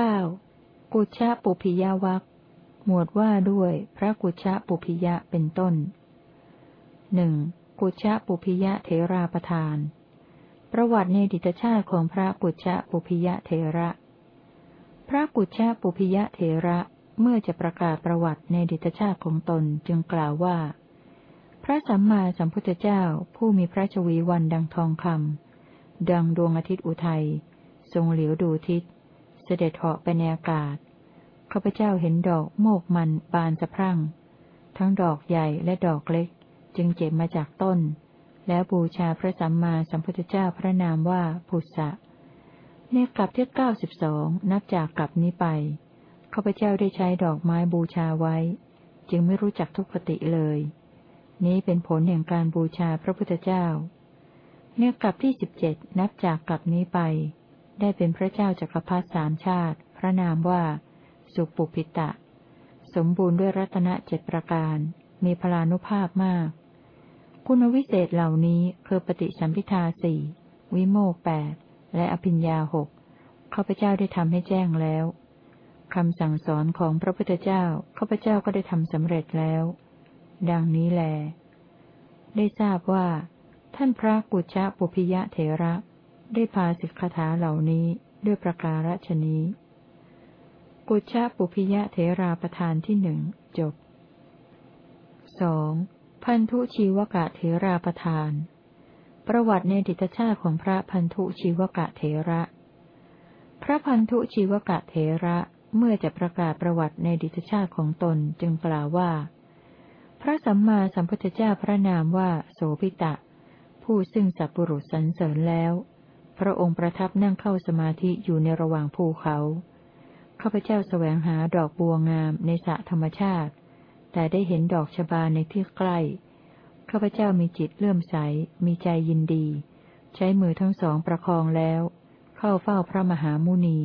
เก้ากุชะปุพิยวักหมวดว่าด้วยพระกุชะปุพิยะเป็นต้นหนึ่งกุชะปุพิยะเทราประธาน ประวัติในดิตชาติของพระกุชะปุพิยะเทระ พระกุชะปุพิยะเทระเมื่อจะประกาศประวัติในดิตชาติของตนจึงกล่าวว่า พระสัมมาสัมพุทธเจ้าผู้มีพระชวีวันดังทองคำดังดวงอาทิตย์อุทัย ทรงเหลียวดูทิศ สด็จเหาะไปในอากาศข้าพเจ้าเห็นดอกโมกมันบานสะพรั่ง ทั้งดอกใหญ่และดอกเล็ก จึงเจ็บมาจากต้น แล้วบูชาพระสัมมาสัมพุทธเจ้าพระนามว่าพุทธะในกลับที่เก้าสิบสองนับจากกลับนี้ไปข้าพเจ้าได้ใช้ดอกไม้บูชาไว้ จึงไม่รู้จักทุกขติเลย นี้เป็นผลแห่งการบูชาพระพุทธเจ้า เนื่อกลับที่สิบเจ็ดนับจากกลับนี้ไป ได้เป็นพระเจ้าจักรพรรดิสามชาติ พระนามว่า สุปุพิตะ สมบูรณ์ด้วยรัตนเจ็ดประการ มีพลานุภาพมาก คุณวิเศษเหล่านี้คือปฏิสัมพิทาสี่วิโมกแปดและอภิญญาหกข้าพเจ้าได้ทำให้แจ้งแล้วคำสั่งสอนของพระพุทธเจ้าข้าพเจ้าก็ได้ทำสำเร็จแล้ว ดังนี้แล ได้ทราบว่า ท่านพระกุชะปุพิยะเถระ ได้พาสิกขาเหล่านี้ด้วยประการฉนี้ กุชะปุพิยะเถราประธานที่หนึ่งจบสองพันธุชีวกะเถราประธาน ประวัติในดิตชาติของพระพันธุชีวกะเถระ พระพันธุชีวกะเถระเมื่อจะประกาศประวัติในดิตชาติของตนจึงกล่าวว่า พระสัมมาสัมพุทธเจ้าพระนามว่าโสพิตะ ผู้ซึ่งสัพบุรุษสรรเสริญแล้ว พระองค์ประทับนั่งเข้าสมาธิอยู่ในระหว่างภูเขา ข้าพเจ้าแสวงหาดอกบัวงามในสระธรรมชาติ แต่ได้เห็นดอกชบาในที่ใกล้ ข้าพเจ้ามีจิตเลื่อมใส มีใจยินดี ใช้มือทั้งสองประคองแล้ว เข้าเฝ้าพระมหามุนี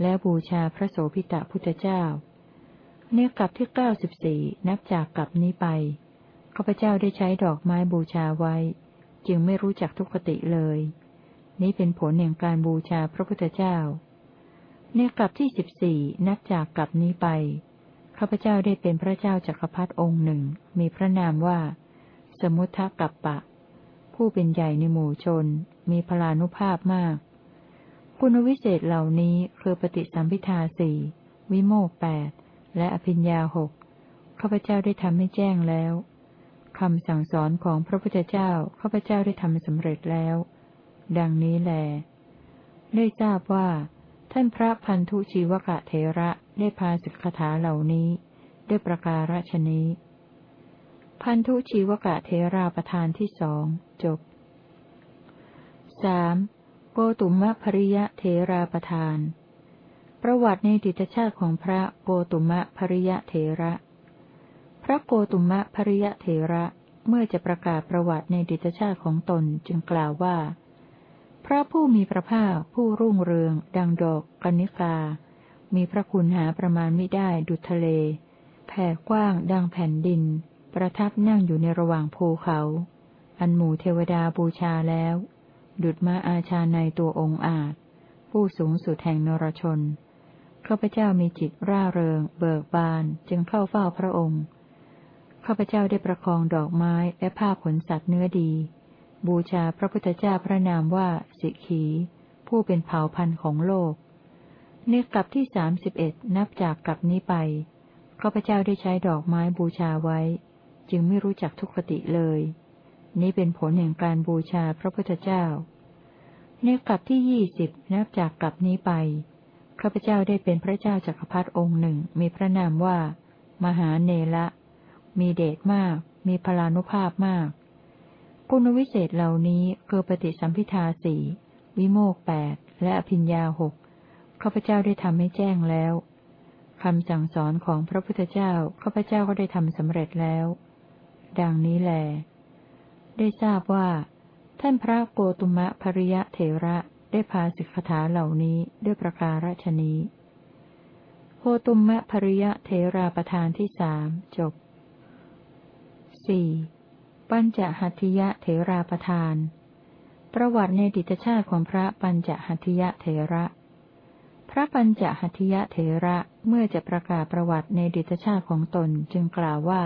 และบูชาพระโสพิตะพุทธเจ้าเนื้อกลับที่เก้าสิบสี่นับจากกลับนี้ไป ข้าพเจ้าได้ใช้ดอกไม้บูชาไว้ จึงไม่รู้จักทุกขติเลย นี้เป็นผลแห่งการบูชาพระพุทธเจ้า ในกลับที่สิบสี่นับจากกลับนี้ไปข้าพเจ้าได้เป็นพระเจ้าจักรพรรดิองค์หนึ่ง มีพระนามว่า สมุทกัปปะ ผู้เป็นใหญ่ในหมู่ชน มีพลานุภาพมาก คุณวิเศษเหล่านี้คือปฏิสัมพิทาสี่วิโมกแปดและอภิญญาหกข้าพเจ้าได้ทำให้แจ้งแล้วคำสั่งสอนของพระพุทธเจ้าข้าพเจ้าได้ทำสำเร็จแล้ว ดังนี้แล ได้ทราบว่า ท่านพระพันธุชีวกะเทระได้พาสิกขาเหล่านี้ ด้วยประการฉนี้ พันธุชีวกะเทราประธานที่สองจบสามโกตุมะภริยะเทราประธาน ประวัติในดิตชาติของพระโกตุมะภริยะเทระ พระโกตุมะภริยะเทระเมื่อจะประกาศประวัติในดิตชาติของตนจึงกล่าวว่า พระผู้มีพระภาคผู้รุ่งเรือง ดังดอกกันิกา มีพระคุณหาประมาณไม่ได้ดุจทะเล แผ่กว้างดังแผ่นดิน ประทับนั่งอยู่ในระหว่างภูเขา อันหมู่เทวดาบูชาแล้ว ดุจมาอาชาในตัวองค์อาจ ผู้สูงสุดแห่งนรชนข้าพเจ้ามีจิตร่าเริง เบิกบานจึงเข้าเฝ้าพระองค์ข้าพเจ้าได้ประคองดอกไม้และผ้าขนสัตว์เนื้อดี บูชาพระพุทธเจ้าพระนามว่า สิกขี ผู้เป็นเผ่าพันธุ์ของโลก ในกลับที่สามสิบเอ็ดนับจากกลับนี้ไปข้าพเจ้าได้ใช้ดอกไม้บูชาไว้ จึงไม่รู้จักทุกขติเลย นี้เป็นผลแห่งการบูชาพระพุทธเจ้า ในกลับที่ยี่สิบนับจากกลับนี้ไปข้าพเจ้าได้เป็นพระเจ้าจักรพรรดิองค์หนึ่งมีพระนามว่า มหาเนละ มีเดชมาก มีพลานุภาพมาก คุณวิเศษเหล่านี้คือปฏิสัมพิทาสี่วิโมกแปดและอภิญญาหกข้าพเจ้าได้ทำให้แจ้งแล้วคำสั่งสอนของพระพุทธเจ้าข้าพเจ้าก็ได้ทำสำเร็จแล้ว ดังนี้แล ได้ทราบว่า ท่านพระโกตุมะภริยะเถระได้พาสิกขาเหล่านี้ด้วยประการฉนี้โกตุมะภริยะเถราประธานที่สามจบสี่ ปัญจหัตถิยะเถราประทาน ประวัติในดิตชาติของพระปัญจหัตถิยะเถระ พระปัญจหัตถยเถระเมื่อจะประกาศประวัติในดิตชาติของตนจึงกล่าวว่า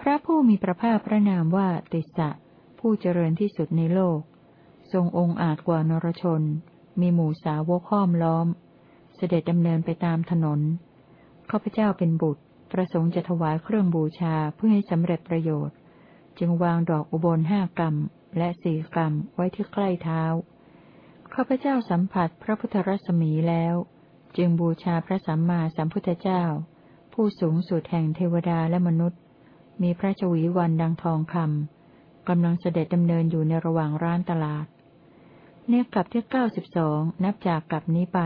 พระผู้มีพระภาคพระนามว่าติสสะผู้เจริญที่สุดในโลก ทรงองค์อาจกว่านรชน มีหมู่สาวกห้อมล้อม เสด็จดำเนินไปตามถนนข้าพเจ้าเป็นบุตร ประสงค์จะถวายเครื่องบูชาเพื่อให้สำเร็จประโยชน์ จึงวางดอกอุบลห้ากรรมและสี่กรรมไว้ที่ใกล้เท้า ข้าพเจ้าสัมผัสพระพุทธรัศมีแล้ว จึงบูชาพระสัมมาสัมพุทธเจ้า ผู้สูงสุดแห่งเทวดาและมนุษย์ มีพระชวีวันดังทองคำกำลังเสด็จดำเนินอยู่ในระหว่างร้านตลาด เนกลับที่เก้าสิบสองนับจากกลับนี้ไป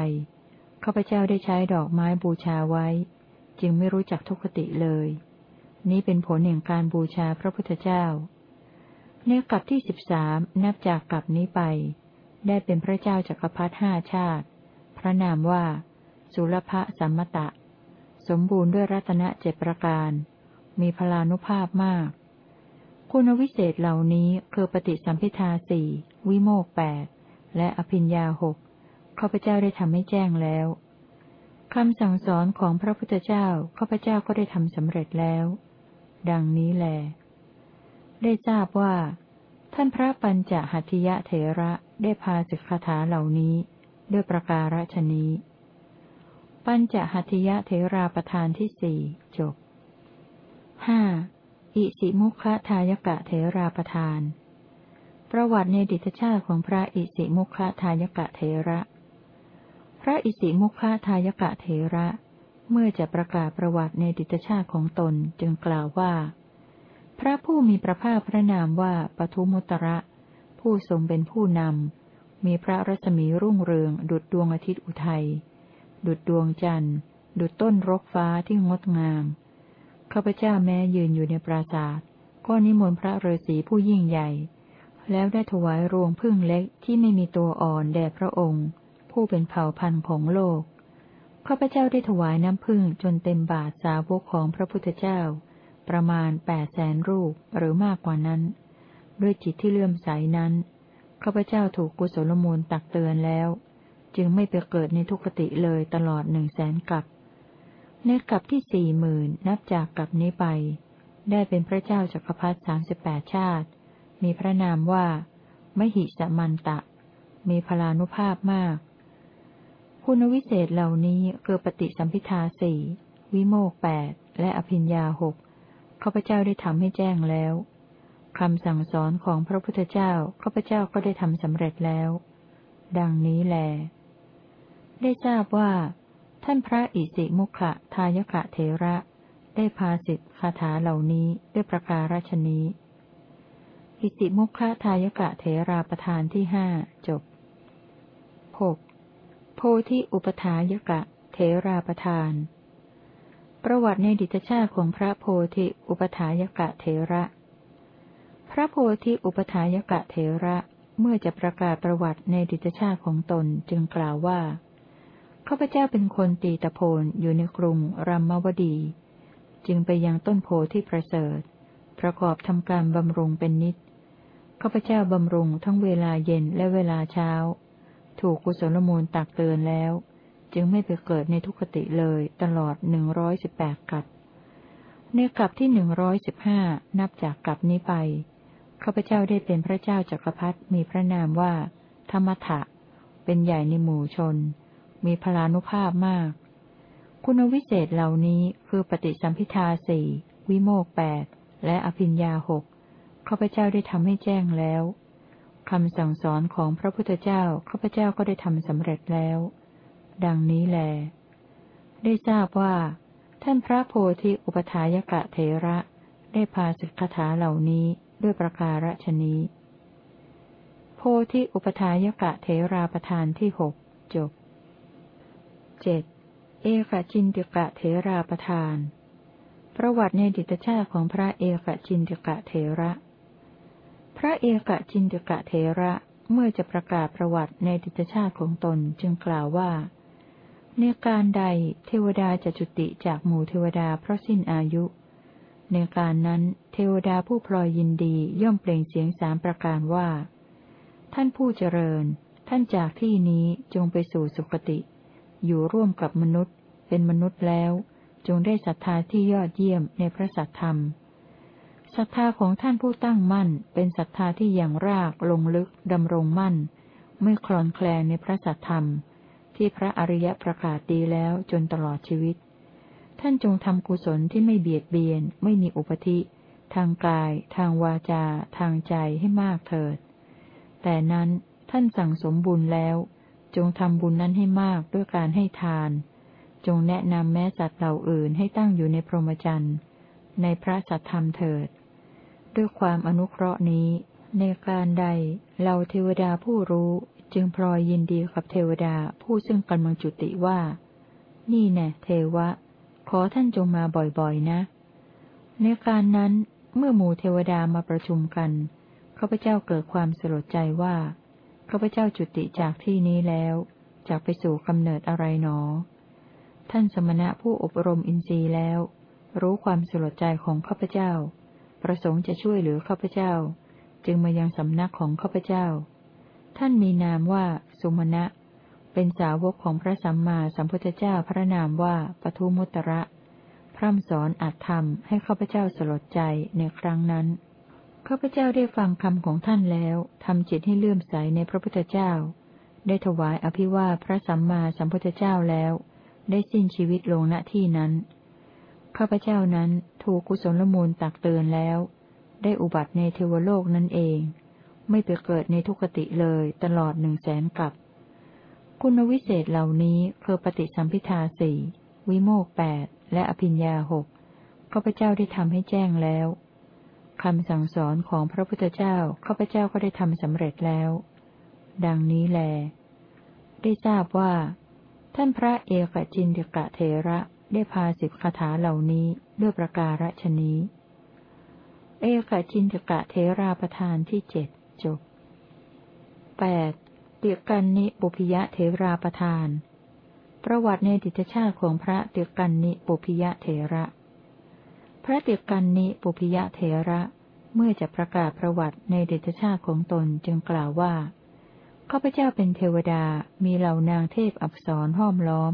ข้าพเจ้าได้ใช้ดอกไม้บูชาไว้ จึงไม่รู้จักทุกขติเลย นี้เป็นผลแห่งการบูชาพระพุทธเจ้าเนกลับที่สิบสามนับจากกลับนี้ไป ได้เป็นพระเจ้าจักรพรรดิห้าชาติ พระนามว่า สุรพะสัมมตะ สมบูรณ์ด้วยรัตนเจ็ดประการ มีพลานุภาพมาก คุณวิเศษเหล่านี้คือปฏิสัมพิทาสี่วิโมกแปดและอภิญญาหกข้าพเจ้าได้ทำให้แจ้งแล้วคำสั่งสอนของพระพุทธเจ้าข้าพเจ้าก็ได้ทำสำเร็จแล้ว ดังนี้แล ได้ทราบว่า ท่านพระปัญจหัตถิยะเถระได้พาสิกขาถาเหล่านี้ ด้วยประการฉนี้ ปัญจหัตถิยะเทราประธานที่สี่จบห้าอิสิมุขทายกะเทราประธาน ประวัติในดิตชาติของพระอิสิมุขทายกะเทระ พระอิสิมุขทายกะเทระ เมื่อจะประกาศประวัติในดิตชาติของตนจึงกล่าวว่า พระผู้มีพระภาคพระนามว่าปทุมุตระ ผู้ทรงเป็นผู้นำ มีพระรัศมีรุ่งเรือง ดุดดวงอาทิตย์อุทัย ดุดดวงจันทร์ ดุดต้นรกฟ้าที่งดงาม ข้าพเจ้าแม้ยืนอยู่ในปราสาทก็นิมนต์พระฤาษีผู้ยิ่งใหญ่ แล้วได้ถวายรวงพึ่งเล็กที่ไม่มีตัวอ่อนแด่พระองค์ ผู้เป็นเผ่าพันธุ์ของโลก ข้าพเจ้าได้ถวายน้ำพึ่งจนเต็มบาทสาวกของพระพุทธเจ้า ประมาณแปดแสนรูปหรือมากกว่านั้น ด้วยจิตที่เลื่อมใสนั้นข้าพเจ้าถูกกุศลมูลตักเตือนแล้ว จึงไม่ไปเกิดในทุกขติเลยตลอดหนึ่งแสนกับในกับที่สี่หมื่นนับจากกับนี้ไป ได้เป็นพระเจ้าจักรพรรดิสามสิบแปดชาติ มีพระนามว่ามหิสมันตะ มีพลานุภาพมาก คุณวิเศษเหล่านี้คือปฏิสัมพิทาสี่วิโมกแปดและอภิญญาหกข้าพเจ้าได้ทำให้แจ้งแล้วคำสั่งสอนของพระพุทธเจ้าข้าพเจ้าก็ได้ทำสำเร็จแล้ว ดังนี้แล ได้ทราบว่า ท่านพระอิสิมุขะทายกะเทระ ได้พาสิทธิคาถาเหล่านี้ด้วยประการฉนี้ อิสิมุขะทายกะเทราประธานที่ห้าจบหก โพธิอุปถายกะเทราประธาน ประวัติในดิตชาติของพระโพธิอุปถายกะเทระ พระโพธิอุปถายกะเถระเมื่อจะประกาศประวัติในดิจชาติของตนจึงกล่าวว่าข้าพเจ้าเป็นคนตีตะโพนอยู่ในกรุงรัมมวดี จึงไปยังต้นโพที่ประเสริฐ ประกอบทำการบำรุงเป็นนิดข้าพเจ้าบำรุงทั้งเวลาเย็นและเวลาเช้า ถูกกุศลมูลตักเตือนแล้ว จึงไม่ไปเกิดในทุกขติเลยตลอดหนึ่งร้อยสิบแปดกับในกับที่หนึ่งร้อยสิบห้านับจากกับนี้ไปข้าพเจ้าได้เป็นพระเจ้าจักรพรรดิมีพระนามว่า ธรรมถะเป็นใหญ่ในหมู่ชน มีพลานุภาพมาก คุณวิเศษเหล่านี้คือปฏิสัมพิทาสี่วิโมกแปดและอภิญญาหกข้าพเจ้าได้ทำให้แจ้งแล้ว คำสั่งสอนของพระพุทธเจ้าข้าพเจ้าก็ได้ทำสำเร็จแล้ว ดังนี้แล ได้ทราบว่า ท่านพระโพธิอุปถายกะเถระ ได้พาสิกขาเหล่านี้ด้วยประการฉนี้ โพธิอุปทายกะเทราประธานที่หกจบเจ็ดเอกจินติกะเทราประธาน ประวัติในดิตชาติของพระเอกจินติกะเทระ ระเอกจินตกะเทระเมื่อจะประกาศประวัติในดิตชาติของตนจึงกล่าวว่า ในการใดเทวดาจะจุติจากหมู่เทวดาเพราะสิ้นอายุ ในการนั้นเทวดาผู้พลอยยินดีย่อมเปล่งเสียงสามประการว่า ท่านผู้เจริญ ท่านจากที่นี้จงไปสู่สุคติ อยู่ร่วมกับมนุษย์ เป็นมนุษย์แล้ว จงได้ศรัทธาที่ยอดเยี่ยมในพระสัทธรรม ศรัทธาของท่านผู้ตั้งมั่น เป็นศรัทธาที่อย่างรากลงลึกดำรงมั่น ไม่คลอนแคลนในพระสัทธรรม ที่พระอริยประกาศดีแล้วจนตลอดชีวิต ท่านจงทำกุศลที่ไม่เบียดเบียน ไม่มีอุปธิ ทางกาย ทางวาจา ทางใจให้มากเถิด แต่นั้นท่านสั่งสมบุญแล้ว จงทำบุญนั้นให้มากด้วยการให้ทาน จงแนะนำแม้สัตว์เหล่าอื่นให้ตั้งอยู่ในพรหมจรรย์ ในพระสัทธรรมเถิด ด้วยความอนุเคราะห์นี้ ในการใดเราเทวดาผู้รู้จึงพลอยยินดีกับเทวดาผู้ซึ่งกำลังจุติว่า นี่แน่เทวะ ขอท่านจงมาบ่อยๆนะ ในการนั้นเมื่อหมู่เทวดามาประชุมกันข้าพเจ้าเกิดความสลดใจว่าข้าพเจ้าจุติจากที่นี้แล้วจากไปสู่กำเนิดอะไรหนอ ท่านสมณะผู้อบรมอินทรีย์แล้ว รู้ความสลดใจของข้าพเจ้า ประสงค์จะช่วยเหลือข้าพเจ้า จึงมายังสำนักของข้าพเจ้า ท่านมีนามว่าสุมาณะ เป็นสาวกของพระสัมมาสัมพุทธเจ้าพระนามว่าปทุมุตระพร่ำสอนอัตธรรมให้ข้าพเจ้าสลดใจในครั้งนั้นข้าพเจ้าได้ฟังคำของท่านแล้วทำจิตให้เลื่อมใสในพระพุทธเจ้า ได้ถวายอภิวาพระสัมมาสัมพุทธเจ้าแล้ว ได้สิ้นชีวิตลงณที่นั้น ข้าพเจ้านั้นถูกกุศลมูลตักเตือนแล้ว ได้อุบัติในเทวโลกนั่นเอง ไม่ไปเกิดในทุกติเลยตลอดหนึ่งแสนกับ คุณวิเศษเหล่านี้คือปฏิสัมพิทาสี่วิโมกแปดและอภิญญาหกข้าพเจ้าได้ทำให้แจ้งแล้วคำสั่งสอนของพระพุทธเจ้าข้าพเจ้าก็ได้ทำสำเร็จแล้ว ดังนี้แล ได้ทราบว่า ท่านพระเอกจินติกะเทระ ได้พาสิบคาถาเหล่านี้ด้วยประการฉนี้ เอกจินตกะเทราประธานที่เจ็ดจบแปดเตียกันนิปุพิยะเทราประธาน ประวัติในดิตชาติของพระเตียกันนิปุพิยะเถระ พระเตียกันนิปุพิยะเถระเมื่อจะประกาศประวัติในดิตชาติของตนจึงกล่าวว่าข้าพเจ้าเป็นเทวดามีเหล่านางเทพอับสรห้อมล้อม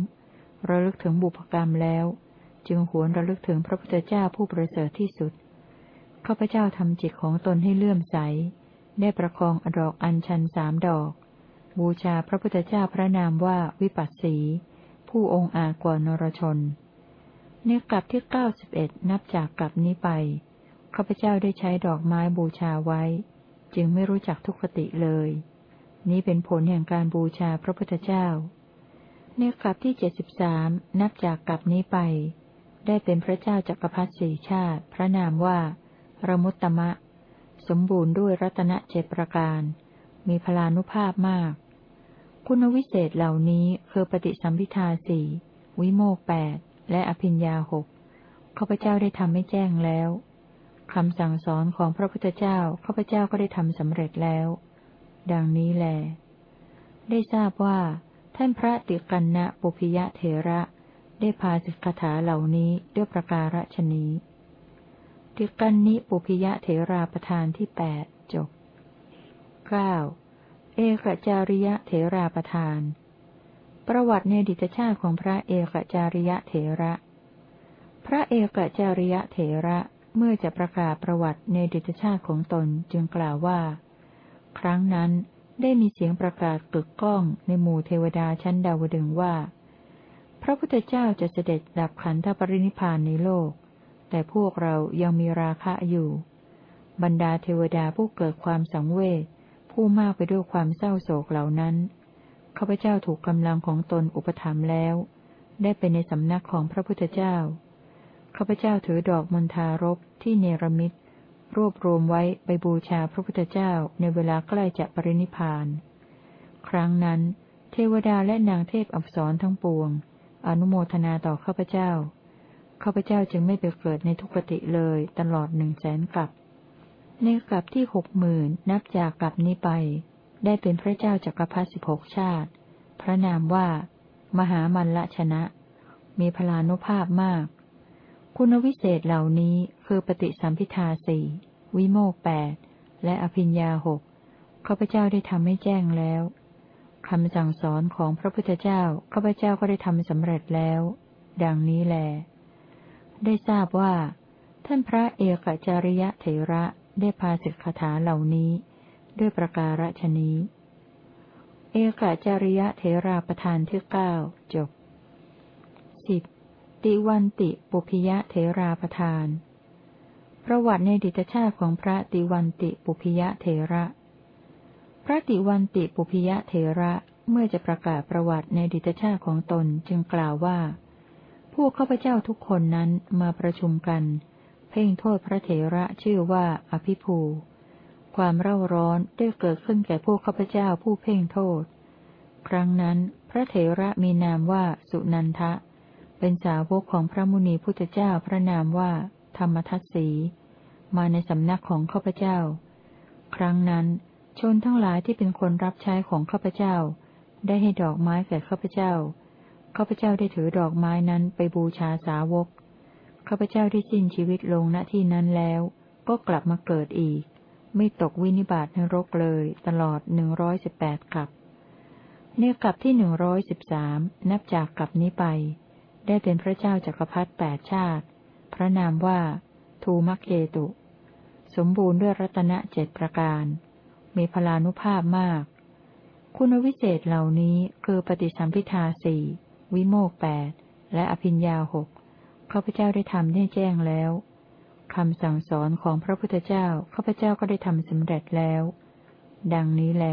ระลึกถึงบุพกรรมแล้ว จึงหวนระลึกถึงพระพุทธเจ้าผู้ประเสริฐที่สุดข้าพเจ้าทำจิตของตนให้เลื่อมใส ได้ประคองอดอกอัญชันสามดอก บูชาพระพุทธเจ้าพระนามว่าวิปัสสี ผู้องค์อาจกว่านรชนในกลับที่เก้าสิบเอ็ดนับจากกลับนี้ไปข้าพเจ้าได้ใช้ดอกไม้บูชาไว้ จึงไม่รู้จักทุกขติเลย นี้เป็นผลแห่งการบูชาพระพุทธเจ้า ในกลับที่เจ็ดสิบสามนับจากกลับนี้ไป ได้เป็นพระเจ้าจักรพรรดิสี่ชาติ พระนามว่า ระมุตตมะ สมบูรณ์ด้วยรัตนเจตประการ มีพลานุภาพมาก คุณวิเศษเหล่านี้คือปฏิสัมพิทาสี่วิโมกแปดและอภิญญาหกข้าพเจ้าได้ทำให้แจ้งแล้วคำสั่งสอนของพระพุทธเจ้าข้าพเจ้าก็ได้ทำสำเร็จแล้ว ดังนี้แล ได้ทราบว่า ท่านพระติกันนะปุพิยะเถระ ได้พาสิกขาเหล่านี้ด้วยประการฉนี้ติกันนิปุพิยะเถราประธานที่แปดจบเก้าเอกจาริยะเถราประธาน ประวัติในดิตชาติของพระเอกจาริยะเถระ พระเอกจาริยะเถระเมื่อจะประกาศประวัติในดิตชาติของตนจึงกล่าวว่า ครั้งนั้น ได้มีเสียงประกาศกึกก้องในหมู่เทวดาชั้นดาวดึงว่า พระพุทธเจ้าจะเสด็จดับขันธปรินิพานในโลก แต่พวกเรายังมีราคะอยู่ บรรดาเทวดาผู้เกิดความสังเวชผู้มากไปด้วยความเศร้าโศกเหล่านั้นข้าพเจ้าถูกกำลังของตนอุปถัมภ์แล้ว ได้ไปในสำนักของพระพุทธเจ้าข้าพเจ้าถือดอกมณฑารบที่เนรมิต รวบรวมไว้ไปบูชาพระพุทธเจ้าในเวลาใกล้จะปรินิพาน ครั้งนั้น เทวดาและนางเทพอับสรทั้งปวง อนุโมทนาต่อข้าพเจ้า ข้าพเจ้าจึงไม่ไปเกิดในทุกติเลยตลอดหนึ่งแสนกลับ ในกลับที่หกหมื่นนับจากกลับนี้ไป ได้เป็นพระเจ้าจักรพรรดิสิบหกชาติ พระนามว่า มหามัลละชนะ มีพลานุภาพมาก คุณวิเศษเหล่านี้คือปฏิสัมพิทาสี่วิโมกแปดและอภิญญาหกข้าพเจ้าได้ทำให้แจ้งแล้วคำสั่งสอนของพระพุทธเจ้าข้าพเจ้าก็ได้ทำสำเร็จแล้ว ดังนี้แล ได้ทราบว่า ท่านพระเอกจาริยะเถระได้พาสิกขาถาเหล่านี้ ด้วยประการฉนี้ เอกจาริยะเถราประธานที่เก้าจบสิบ ติวันติปุพิยะเถราประธาน ประวัติในดิตชาติของพระติวันติปุพิยะเถระ พระติวันติปุพิยะเถระเมื่อจะประกาศประวัติในดิตชาติของตนจึงกล่าวว่า พวกข้าพเจ้าทุกคนนั้นมาประชุมกัน เพ่งโทษพระเถระชื่อว่าอภิภู ความเร่าร้อนได้เกิดขึ้นแก่พวกข้าพเจ้าผู้เพ่งโทษ ครั้งนั้นพระเถระมีนามว่าสุนันทะ เป็นสาวกของพระมุนีพุทธเจ้าพระนามว่า ธรรมทัศสี มาในสำนักของข้าพเจ้า ครั้งนั้น ชนทั้งหลายที่เป็นคนรับใช้ของข้าพเจ้า ได้ให้ดอกไม้แก่ข้าพเจ้าข้าพเจ้าได้ถือดอกไม้นั้นไปบูชาสาวกข้าพเจ้าได้สิ้นชีวิตลงณที่นั้นแล้ว ก็กลับมาเกิดอีก ไม่ตกวินิบาตนรกเลย ตลอดหนึ่งร้อยสิบแปดกลับ เนื้อกลับที่หนึ่งร้อยสิบสามนับจากกลับนี้ไป ได้เป็นพระเจ้าจักรพรรดิแปดชาติ พระนามว่า ทูมักเกตุ สมบูรณ์ด้วยรัตนเจ็ดประการ มีพลานุภาพมาก คุณวิเศษเหล่านี้คือปฏิสัมพิทาสี่วิโมกแปดและอภิญญาหกข้าพเจ้าได้ทำได้แจ้งแล้วคำสั่งสอนของพระพุทธเจ้าข้าพเจ้าก็ได้ทำสำเร็จแล้ว ดังนี้แล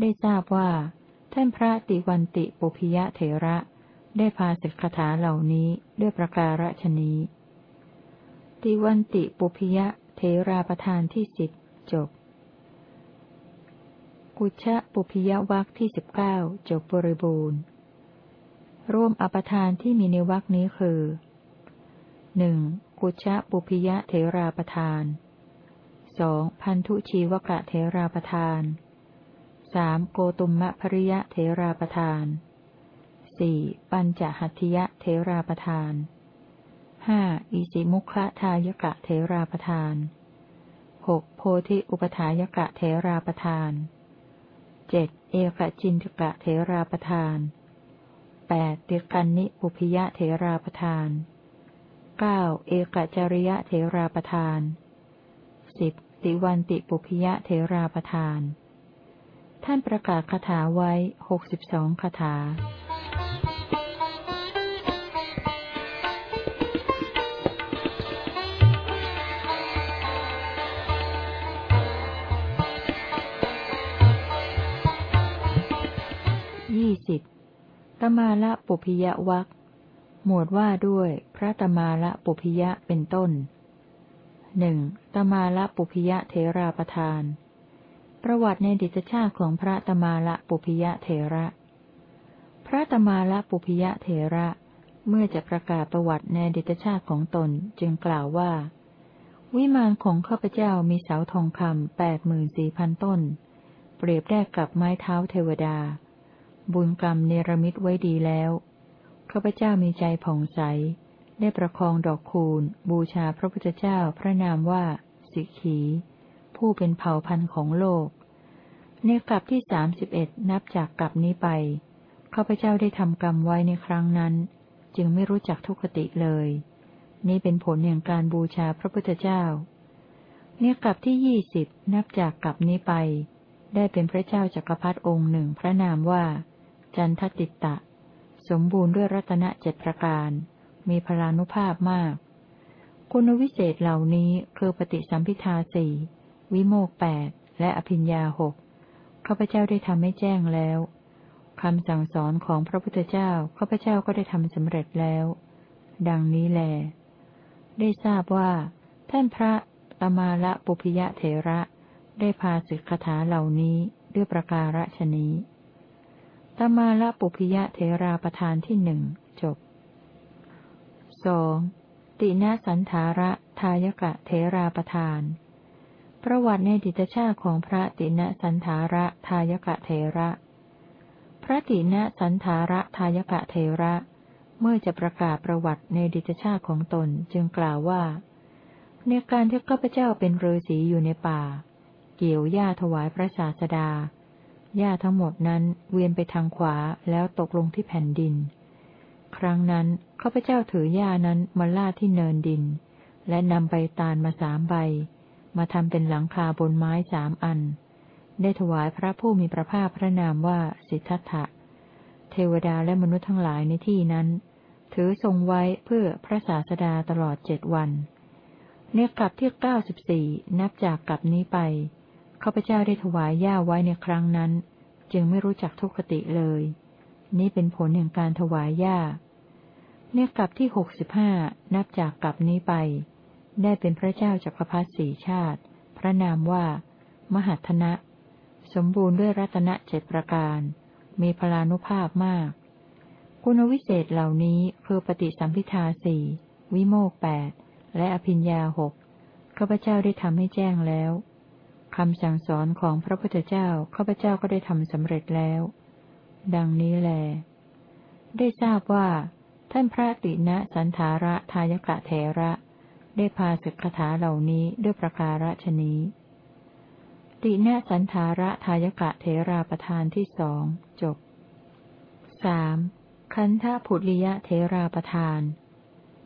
ได้ทราบว่า ท่านพระติวันติปุพิยะเถระ ได้พาสิกขาเหล่านี้ด้วยประการฉนี้ติวันติปุพยะเทราประธานที่สิบจบ กุชะปุพยวักที่สิบเก้าจบบริบูรณ์ ร่วมอปทานที่มีในวักนี้คือหนึ่งกุชะปุพยะเทราประธานสองพันธุชีวกะเทราประธานสามโกตุมมะภริยะเทราประธาน สี่ปัญจหัตถิยะเทราประทานห้าอิสิมุขทายกะเทราประทานหกโพธิอุปถายกะเทราประทานเจ็ดเอกจินตกะเทราประทานแปดเตกันนิปุพิยะเทราประทานเก้าเอกจริยะเทราประทานสิบติวันติปุพิยะเทราประทาน ท่านประกาศคาถาไว้หกสิบสองคาถา สิบตมาละปุพิยวักหมวดว่าด้วยพระตมาละปุพิยะเป็นต้นหนึ่งตมาละปุพิยะเทราประทาน ประวัติในดิจชาติของพระตมาละปุพิยะเทระ พระตมาละปุพิยะเทระ เมื่อจะประกาศประวัติในดิจชาติของตนจึงกล่าวว่า วิมานของข้าพเจ้ามีเสาทองคำแปดหมื่นสี่พันต้น เปรียบได้กับไม้เท้าเทวดา บุญกรรมเนรมิตไว้ดีแล้วข้าพเจ้ามีใจผ่องใส ได้ประคองดอกคูณ บูชาพระพุทธเจ้าพระนามว่า สิกขี ผู้เป็นเผ่าพันธุ์ของโลก ในกลับที่สามสิบเอ็ดนับจากกลับนี้ไปข้าพเจ้าได้ทำกรรมไว้ในครั้งนั้น จึงไม่รู้จักทุกขติเลย นี่เป็นผลแห่งการบูชาพระพุทธเจ้าในกลับที่ยี่สิบนับจากกลับนี้ไป ได้เป็นพระเจ้าจักรพรรดิองค์หนึ่งพระนามว่า จันทติตะ สมบูรณ์ด้วยรัตนเจ็ดประการ มีพลานุภาพมาก คุณวิเศษเหล่านี้คือปฏิสัมพิทาสี่วิโมกแปดและอภิญญาหกข้าพเจ้าได้ทำให้แจ้งแล้วคำสั่งสอนของพระพุทธเจ้าข้าพเจ้าก็ได้ทำสำเร็จแล้ว ดังนี้แล ได้ทราบว่า ท่านพระตมาละปุพยะเถระ ได้พาสิกขาเหล่านี้ด้วยประการฉนี้ ตมาละปุพิยะเทราประธานที่หนึ่งจบสองตินสันธาระทายกะเทราประธาน ประวัติในดิตชาติของพระตินสันธาระทายกะเทระ พระตินสันธาระทายกะเทระ เมื่อจะประกาศประวัติในดิตชาติของตนจึงกล่าวว่า ในการที่ข้าพเจ้าเป็นฤาษีอยู่ในป่า เกี่ยวหญ้าถวายพระศาสดา หญ้าทั้งหมดนั้นเวียนไปทางขวาแล้วตกลงที่แผ่นดิน ครั้งนั้นข้าพเจ้าถือหญ้านั้นมาล่าที่เนินดิน และนำใบตาลมาสามใบ มาทำเป็นหลังคาบนไม้สามอัน ได้ถวายพระผู้มีพระภาคพระนามว่าสิทธัตถะ เทวดาและมนุษย์ทั้งหลายในที่นั้น ถือทรงไว้เพื่อพระศาสดาตลอดเจ็ดวันในกลับที่เก้าสิบสี่นับจากกลับนี้ไป ข้าพเจ้าได้ถวายหญ้าไว้ในครั้งนั้น จึงไม่รู้จักทุกขติเลย นี่เป็นผลแห่งการถวายหญ้าในกลับที่หกสิบห้านับจากกลับนี้ไป ได้เป็นพระเจ้าจักรพรรดิสี่ชาติ พระนามว่า มหัทนะ สมบูรณ์ด้วยรัตนเจ็ดประการ มีพลานุภาพมาก คุณวิเศษเหล่านี้คือปฏิสัมพิทาสี่วิโมกแปดและอภิญญาหกข้าพเจ้าได้ทำให้แจ้งแล้ว คำสั่งสอนของพระพุทธเจ้าข้าพเจ้าก็ได้ทำสำเร็จแล้ว ดังนี้แล ได้ทราบว่า ท่านพระติณสันธาระทายกะเทระ ได้พาสึกคาถาเหล่านี้ด้วยประการฉนี้ ติณสันธาระทายกะเทราประธานที่สองจบสามคันธผุลิยะเทราประธาน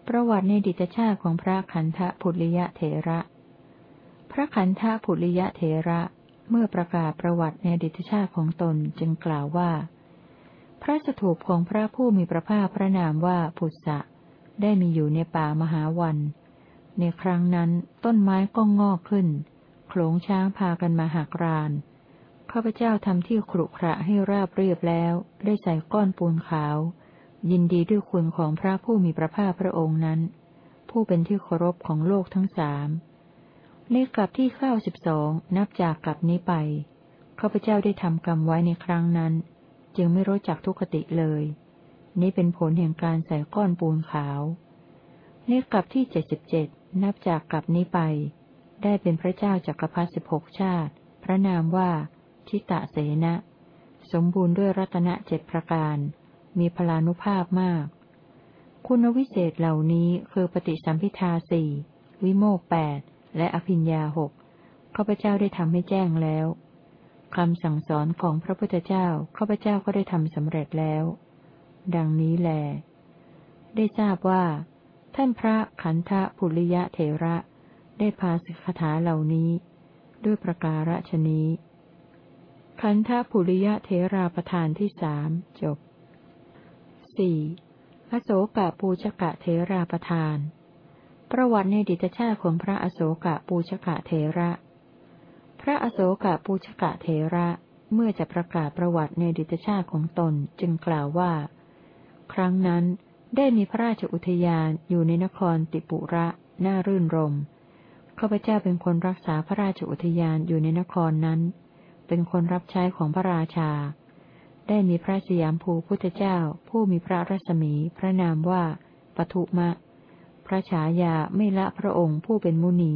ประวัติในดิตชาติของพระคันธผุลิยะเทระ ระขันธผุริยะเถระเมื่อประกาศประวัติในดิตชาติของตนจึงกล่าวว่า พระสถูปของพระผู้มีพระภาคพระนามว่าพุทธะได้มีอยู่ในป่ามหาวัน ในครั้งนั้นต้นไม้ก็งอกขึ้นโขลงช้างพากันมาหักรานข้าพเจ้าทำที่ครุขระให้ราบเรียบแล้ว ได้ใส่ก้อนปูนขาว ยินดีด้วยคุณของพระผู้มีพระภาคพระองค์นั้น ผู้เป็นที่เคารพของโลกทั้งสาม ในกลับที่เก้าสิบสองนับจากกลับนี้ไปข้าพเจ้าได้ทำกรรมไว้ในครั้งนั้น จึงไม่รู้จักทุกขติเลย นี้เป็นผลแห่งการใส่ก้อนปูนขาว ในกลับที่เจ็ดสิบเจ็ดนับจากกลับนี้ไป ได้เป็นพระเจ้าจักรพรรดิสิบหกชาติ พระนามว่าชิตะเสนะ สมบูรณ์ด้วยรัตนเจ็ดประการ มีพลานุภาพมาก คุณวิเศษเหล่านี้คือปฏิสัมพิทาสี่วิโมกแปด และอภิญญาหกข้าพเจ้าได้ทำให้แจ้งแล้วคำสั่งสอนของพระพุทธเจ้าข้าพเจ้าก็ได้ทำสำเร็จแล้ว ดังนี้แล ได้ทราบว่า ท่านพระขันธภุริยะเถระได้พาสิกขาเหล่านี้ ด้วยประการฉนี้ขันธภุริยะเถราประธานที่สามจบสี่อโศกปูชกะเถราประธาน ประวัติในดิตชาติของพระอโศกะปูชกะเทระ พระอโศกะปูชกะเทระเมื่อจะประกาศประวัติในดิตชาติของตนจึงกล่าวว่า ครั้งนั้นได้มีพระราชอุทยานอยู่ในนครติปุระน่ารื่นรมข้าพเจ้าเป็นคนรักษาพระราชอุทยานอยู่ในนครนั้น เป็นคนรับใช้ของพระราชา ได้มีพระสยามภูพุทธเจ้า ผู้มีพระรัศมี พระนามว่าปทุมะ พระฉายาไม่ละพระองค์ผู้เป็นมุนี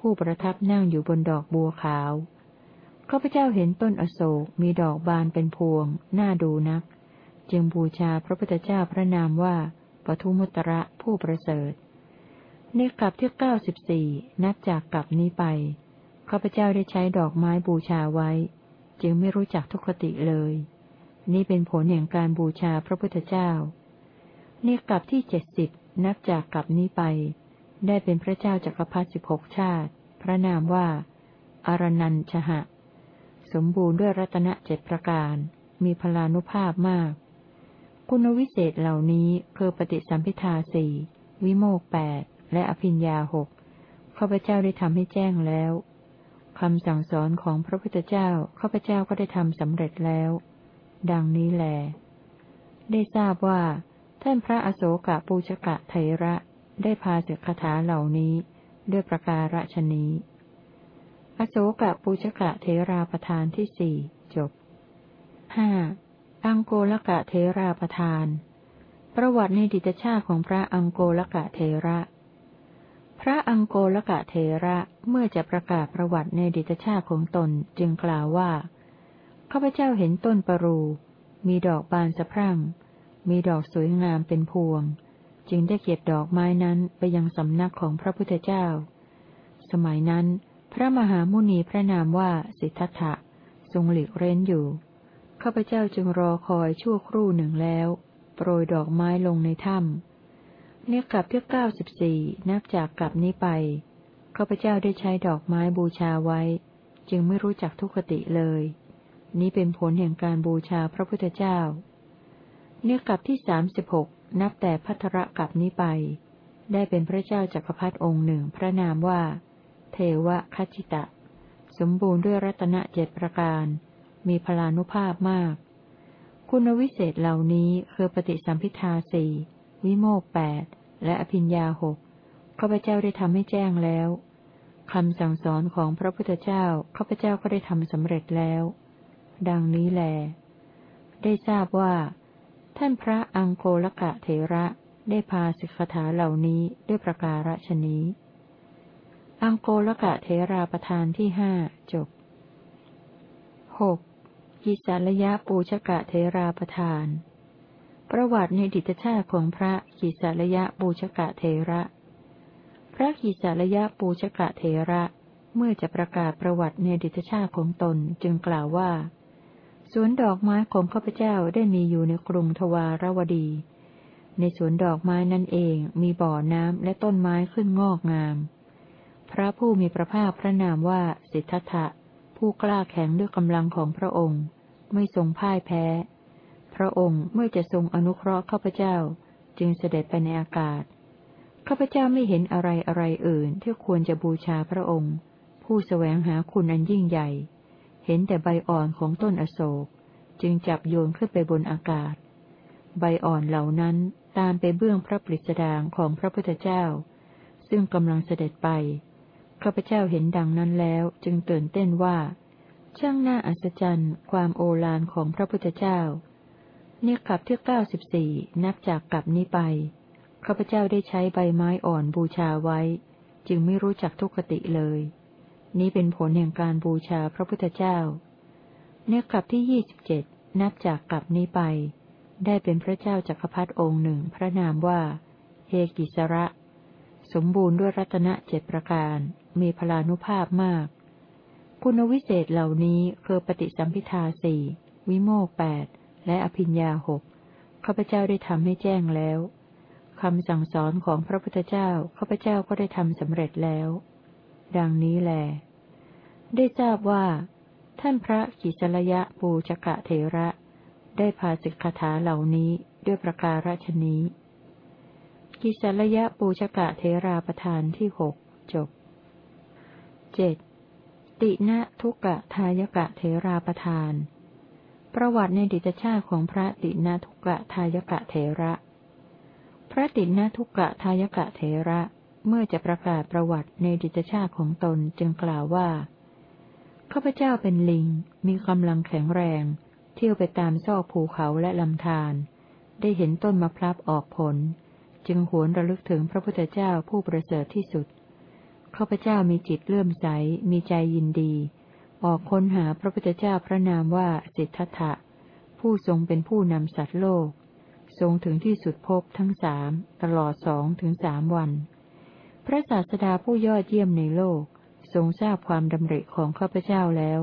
ผู้ประทับนั่งอยู่บนดอกบัวขาวข้าพเจ้าเห็นต้นอโศกมีดอกบานเป็นพวง น่าดูนัก จึงบูชาพระพุทธเจ้าพระนามว่าปทุมุตระผู้ประเสริฐ ในกลับที่เก้าสิบสี่นับจากกลับนี้ไปข้าพเจ้าได้ใช้ดอกไม้บูชาไว้ จึงไม่รู้จักทุกขติเลย นี่เป็นผลแห่งการบูชาพระพุทธเจ้าในกลับที่เจ็ดสิบ นับจากกลับนี้ไป ได้เป็นพระเจ้าจักรพรรดิสิบหกชาติ พระนามว่า อารนันชหะ สมบูรณ์ด้วยรัตนเจ็ดประการ มีพลานุภาพมาก คุณวิเศษเหล่านี้คือปฏิสัมพิทาสี่วิโมกแปดและอภิญญาหกข้าพเจ้าได้ทำให้แจ้งแล้วคำสั่งสอนของพระพุทธเจ้าข้าพเจ้าก็ได้ทำสำเร็จแล้ว ดังนี้แล ได้ทราบว่า ท่านพระอโศกปูชกะไทระได้พาเสกคาถาเหล่านี้ ด้วยประการฉนี้ อโศกปูชกะเทราประธานที่สี่จบห้าอังโกลกะเทราประธาน ประวัติในดิตชาติของพระอังโกลกะเทระ พระอังโกลกะเทระเมื่อจะประกาศประวัติในดิตชาติของตนจึงกล่าวว่าข้าพเจ้าเห็นต้นปรู มีดอกบานสะพรั่ง มีดอกสวยงามเป็นพวง จึงได้เก็บดอกไม้นั้นไปยังสำนักของพระพุทธเจ้า สมัยนั้น พระมหามุนีพระนามว่าสิทธัตถะทรงหลีกเร้นอยู่ข้าพเจ้าจึงรอคอยชั่วครู่หนึ่งแล้ว โปรยดอกไม้ลงในถ้ำเนี่ยกลับที่เก้าสิบสี่นับจากกลับนี้ไปข้าพเจ้าได้ใช้ดอกไม้บูชาไว้ จึงไม่รู้จักทุกขติเลย นี้เป็นผลแห่งการบูชาพระพุทธเจ้า เนี่ยกลับที่สามสิบหกนับแต่พัทระกลับนี้ไป ได้เป็นพระเจ้าจักรพรรดิองค์หนึ่งพระนามว่า เทวคัจิตะ สมบูรณ์ด้วยรัตนเจ็ดประการ มีพลานุภาพมาก คุณวิเศษเหล่านี้คือปฏิสัมพิทาสี่วิโมกแปดและอภิญญาหกข้าพเจ้าได้ทำให้แจ้งแล้วคำสั่งสอนของพระพุทธเจ้าข้าพเจ้าก็ได้ทำสำเร็จแล้ว ดังนี้แล ได้ทราบว่า ท่านพระอังโกลกะเถระได้พาสิกขาเหล่านี้ด้วยประการฉนี้ อังโกลกะเถราประธานที่ห้าจบหกกิสารยะปูชกะเทราประธาน ประวัติในดิตชาติของพระกิสารยะปูชกะเทระ พระกิสารยะปูชกะเทระ เมื่อจะประกาศประวัติในดิตชาติของตนจึงกล่าวว่า สวนดอกไม้ของข้าพเจ้าได้มีอยู่ในกรุงทวารวดี ในสวนดอกไม้นั่นเองมีบ่อน้ำและต้นไม้ขึ้นงอกงาม พระผู้มีพระภาคพระนามว่าสิทธัตถะผู้กล้าแข็งด้วยกำลังของพระองค์ ไม่ทรงพ่ายแพ้ พระองค์เมื่อจะทรงอนุเคราะห์ข้าพเจ้า จึงเสด็จไปในอากาศ ข้าพเจ้าไม่เห็นอะไรอะไรอื่นที่ควรจะบูชาพระองค์ ผู้แสวงหาคุณอันยิ่งใหญ่ เห็นแต่ใบอ่อนของต้นอโศก จึงจับโยนขึ้นไปบนอากาศ ใบอ่อนเหล่านั้นตามไปเบื้องพระปริศดางของพระพุทธเจ้า ซึ่งกำลังเสด็จไปข้าพเจ้าเห็นดังนั้นแล้วจึงตื่นเต้นว่า ช่างน่าอัศจรรย์ ความโอฬารของพระพุทธเจ้าเนี่ยกลับที่เก้าสิบสี่นับจากกลับนี้ไปข้าพเจ้าได้ใช้ใบไม้อ่อนบูชาไว้ จึงไม่รู้จักทุกขติเลย นี้เป็นผลแห่งการบูชาพระพุทธเจ้าเนี่ยกลับที่ยี่สิบเจ็ดนับจากกลับนี้ไป ได้เป็นพระเจ้าจักรพรรดิองค์หนึ่งพระนามว่าเฮกิสระ สมบูรณ์ด้วยรัตนเจ็ดประการ มีพลานุภาพมาก คุณวิเศษเหล่านี้คือปฏิสัมพิทาสี่วิโมกแปดและอภิญญาหกข้าพเจ้าได้ทำให้แจ้งแล้วคำสั่งสอนของพระพุทธเจ้าข้าพเจ้าก็ได้ทำสำเร็จแล้ว ดังนี้แล ได้ทราบว่า ท่านพระกิจลยะปูชกะเถระ ได้พาสิกขาเหล่านี้ด้วยประการฉนี้ กิจลยะปูชกะเทราประธานที่หกจบเจ็ดตินะทุกะทายกะเทราประทาน ประวัติในดิจชาติของพระตินะทุกะทายกะเทระ พระตินะทุกะทายกะเทระ เมื่อจะประกาศประวัติในดิจชาติของตนจึงกล่าวว่าข้าพเจ้าเป็นลิง มีกำลังแข็งแรง เที่ยวไปตามซอกภูเขาและลำธารได้เห็นต้นมะพร้าวออกผล จึงหวนระลึกถึงพระพุทธเจ้าผู้ประเสริฐที่สุดข้าพเจ้ามีจิตเลื่อมใส มีใจยินดี ออกค้นหาพระพุทธเจ้าพระนามว่าสิทธัตถะผู้ทรงเป็นผู้นำสัตว์โลก ทรงถึงที่สุดพบทั้งสามตลอดสองถึงสามวัน พระศาสดาผู้ยอดเยี่ยมในโลก ทรงทราบความดำริของข้าพเจ้าแล้ว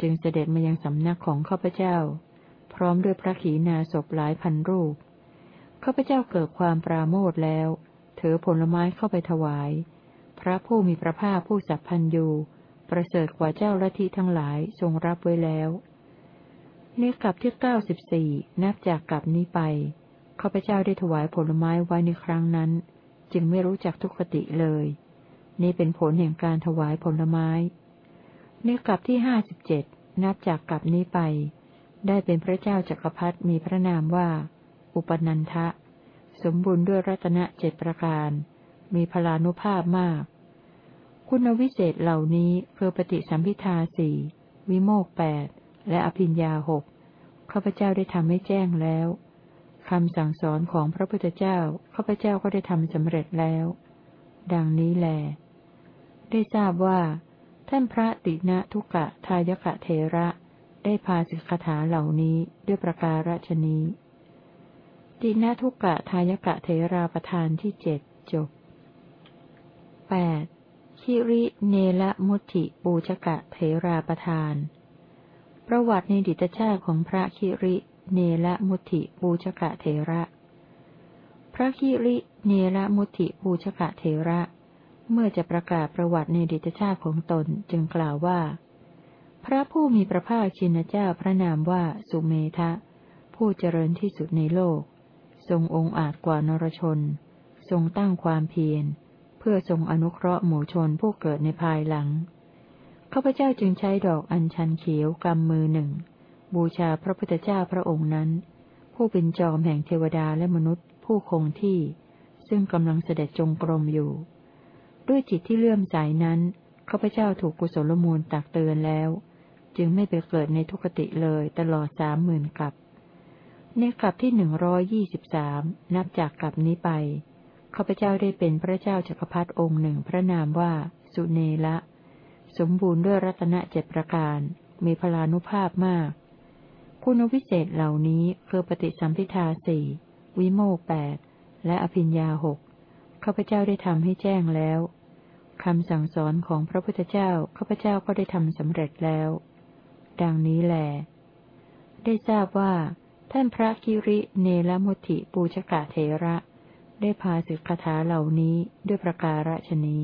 จึงเสด็จมายังสำนักของข้าพเจ้า พร้อมด้วยพระขีณาสพหลายพันรูปข้าพเจ้าเกิดความปราโมทแล้วถือผลไม้เข้าไปถวาย พระผู้มีพระภาคผู้สัพพันยูประเสริฐกว่าเจ้าละทิทั้งหลายทรงรับไว้แล้วเนกลับที่เก้าสิบสี่นับจากกลับนี้ไปข้าพเจ้าได้ถวายผลไม้ไว้ในครั้งนั้น จึงไม่รู้จักทุกขติเลย นี่เป็นผลแห่งการถวายผลไม้เนกลับที่ห้าสิบเจ็ดนับจากกลับนี้ไป ได้เป็นพระเจ้าจักรพรรดิมีพระนามว่า อุปนันทะ สมบูรณ์ด้วยรัตนเจ็ดประการ มีพลานุภาพมาก คุณวิเศษเหล่านี้คือปฏิสัมพิทาสี่วิโมกแปดและอภิญญาหกข้าพเจ้าได้ทำให้แจ้งแล้ว คำสั่งสอนของพระพุทธเจ้าข้าพเจ้าก็ได้ทำสำเร็จแล้ว ดังนี้แล ได้ทราบว่า ท่านพระติณทุกะทายกะเทระได้พาสิกขาเหล่านี้ด้วยประการฉนี้ติณทุกะทายกะเทราประธานที่เจ็ดจบแปดคิริเนละมุติปูชกะเถราประทาน ประวัติในดิตชาติของพระคิริ เนละมุติปูชกะเทระ พระคิริเนละมุติปูชกะเทระ เมื่อจะประกาศประวัติในดิตชาติของตนจึงกล่าวว่า พระผู้มีพระภาคชินเจ้าพระนามว่าสุเมทะ ผู้เจริญที่สุดในโลก ทรงองค์อาจกว่านรชน ทรงตั้งความเพียร เพื่อทรงอนุเคราะห์หมู่ชนผู้เกิดในภายหลังข้าพเจ้าจึงใช้ดอกอัญชันเขียวกำมือหนึ่ง บูชาพระพุทธเจ้าพระองค์นั้น ผู้เป็นจอมแห่งเทวดาและมนุษย์ ผู้คงที่ ซึ่งกำลังเสด็จจงกรมอยู่ ด้วยจิตที่เลื่อมใสนั้นข้าพเจ้าถูกกุศลมูลตักเตือนแล้ว จึงไม่ไปเกิดในทุกติเลยตลอดสามหมื่นกลับ ในกลับที่หนึ่งร้อยยี่สิบสามนับจากกลับนี้ไปข้าพเจ้าได้เป็นพระเจ้าจักรพรรดิองค์หนึ่งพระนามว่าสุเนละ สมบูรณ์ด้วยรัตนเจ็ดประการ มีพลานุภาพมาก คุณวิเศษเหล่านี้คือปฏิสัมพิทาสี่วิโมกแปดและอภิญญาหกข้าพเจ้าได้ทำให้แจ้งแล้วคำสั่งสอนของพระพุทธเจ้าข้าพเจ้าก็ได้ทำสำเร็จแล้ว ดังนี้แหลได้ทราบว่า ท่านพระกิริเนลมุติปูชกะเทระ ได้พาสึกคาถาเหล่านี้ด้วยประการฉนี้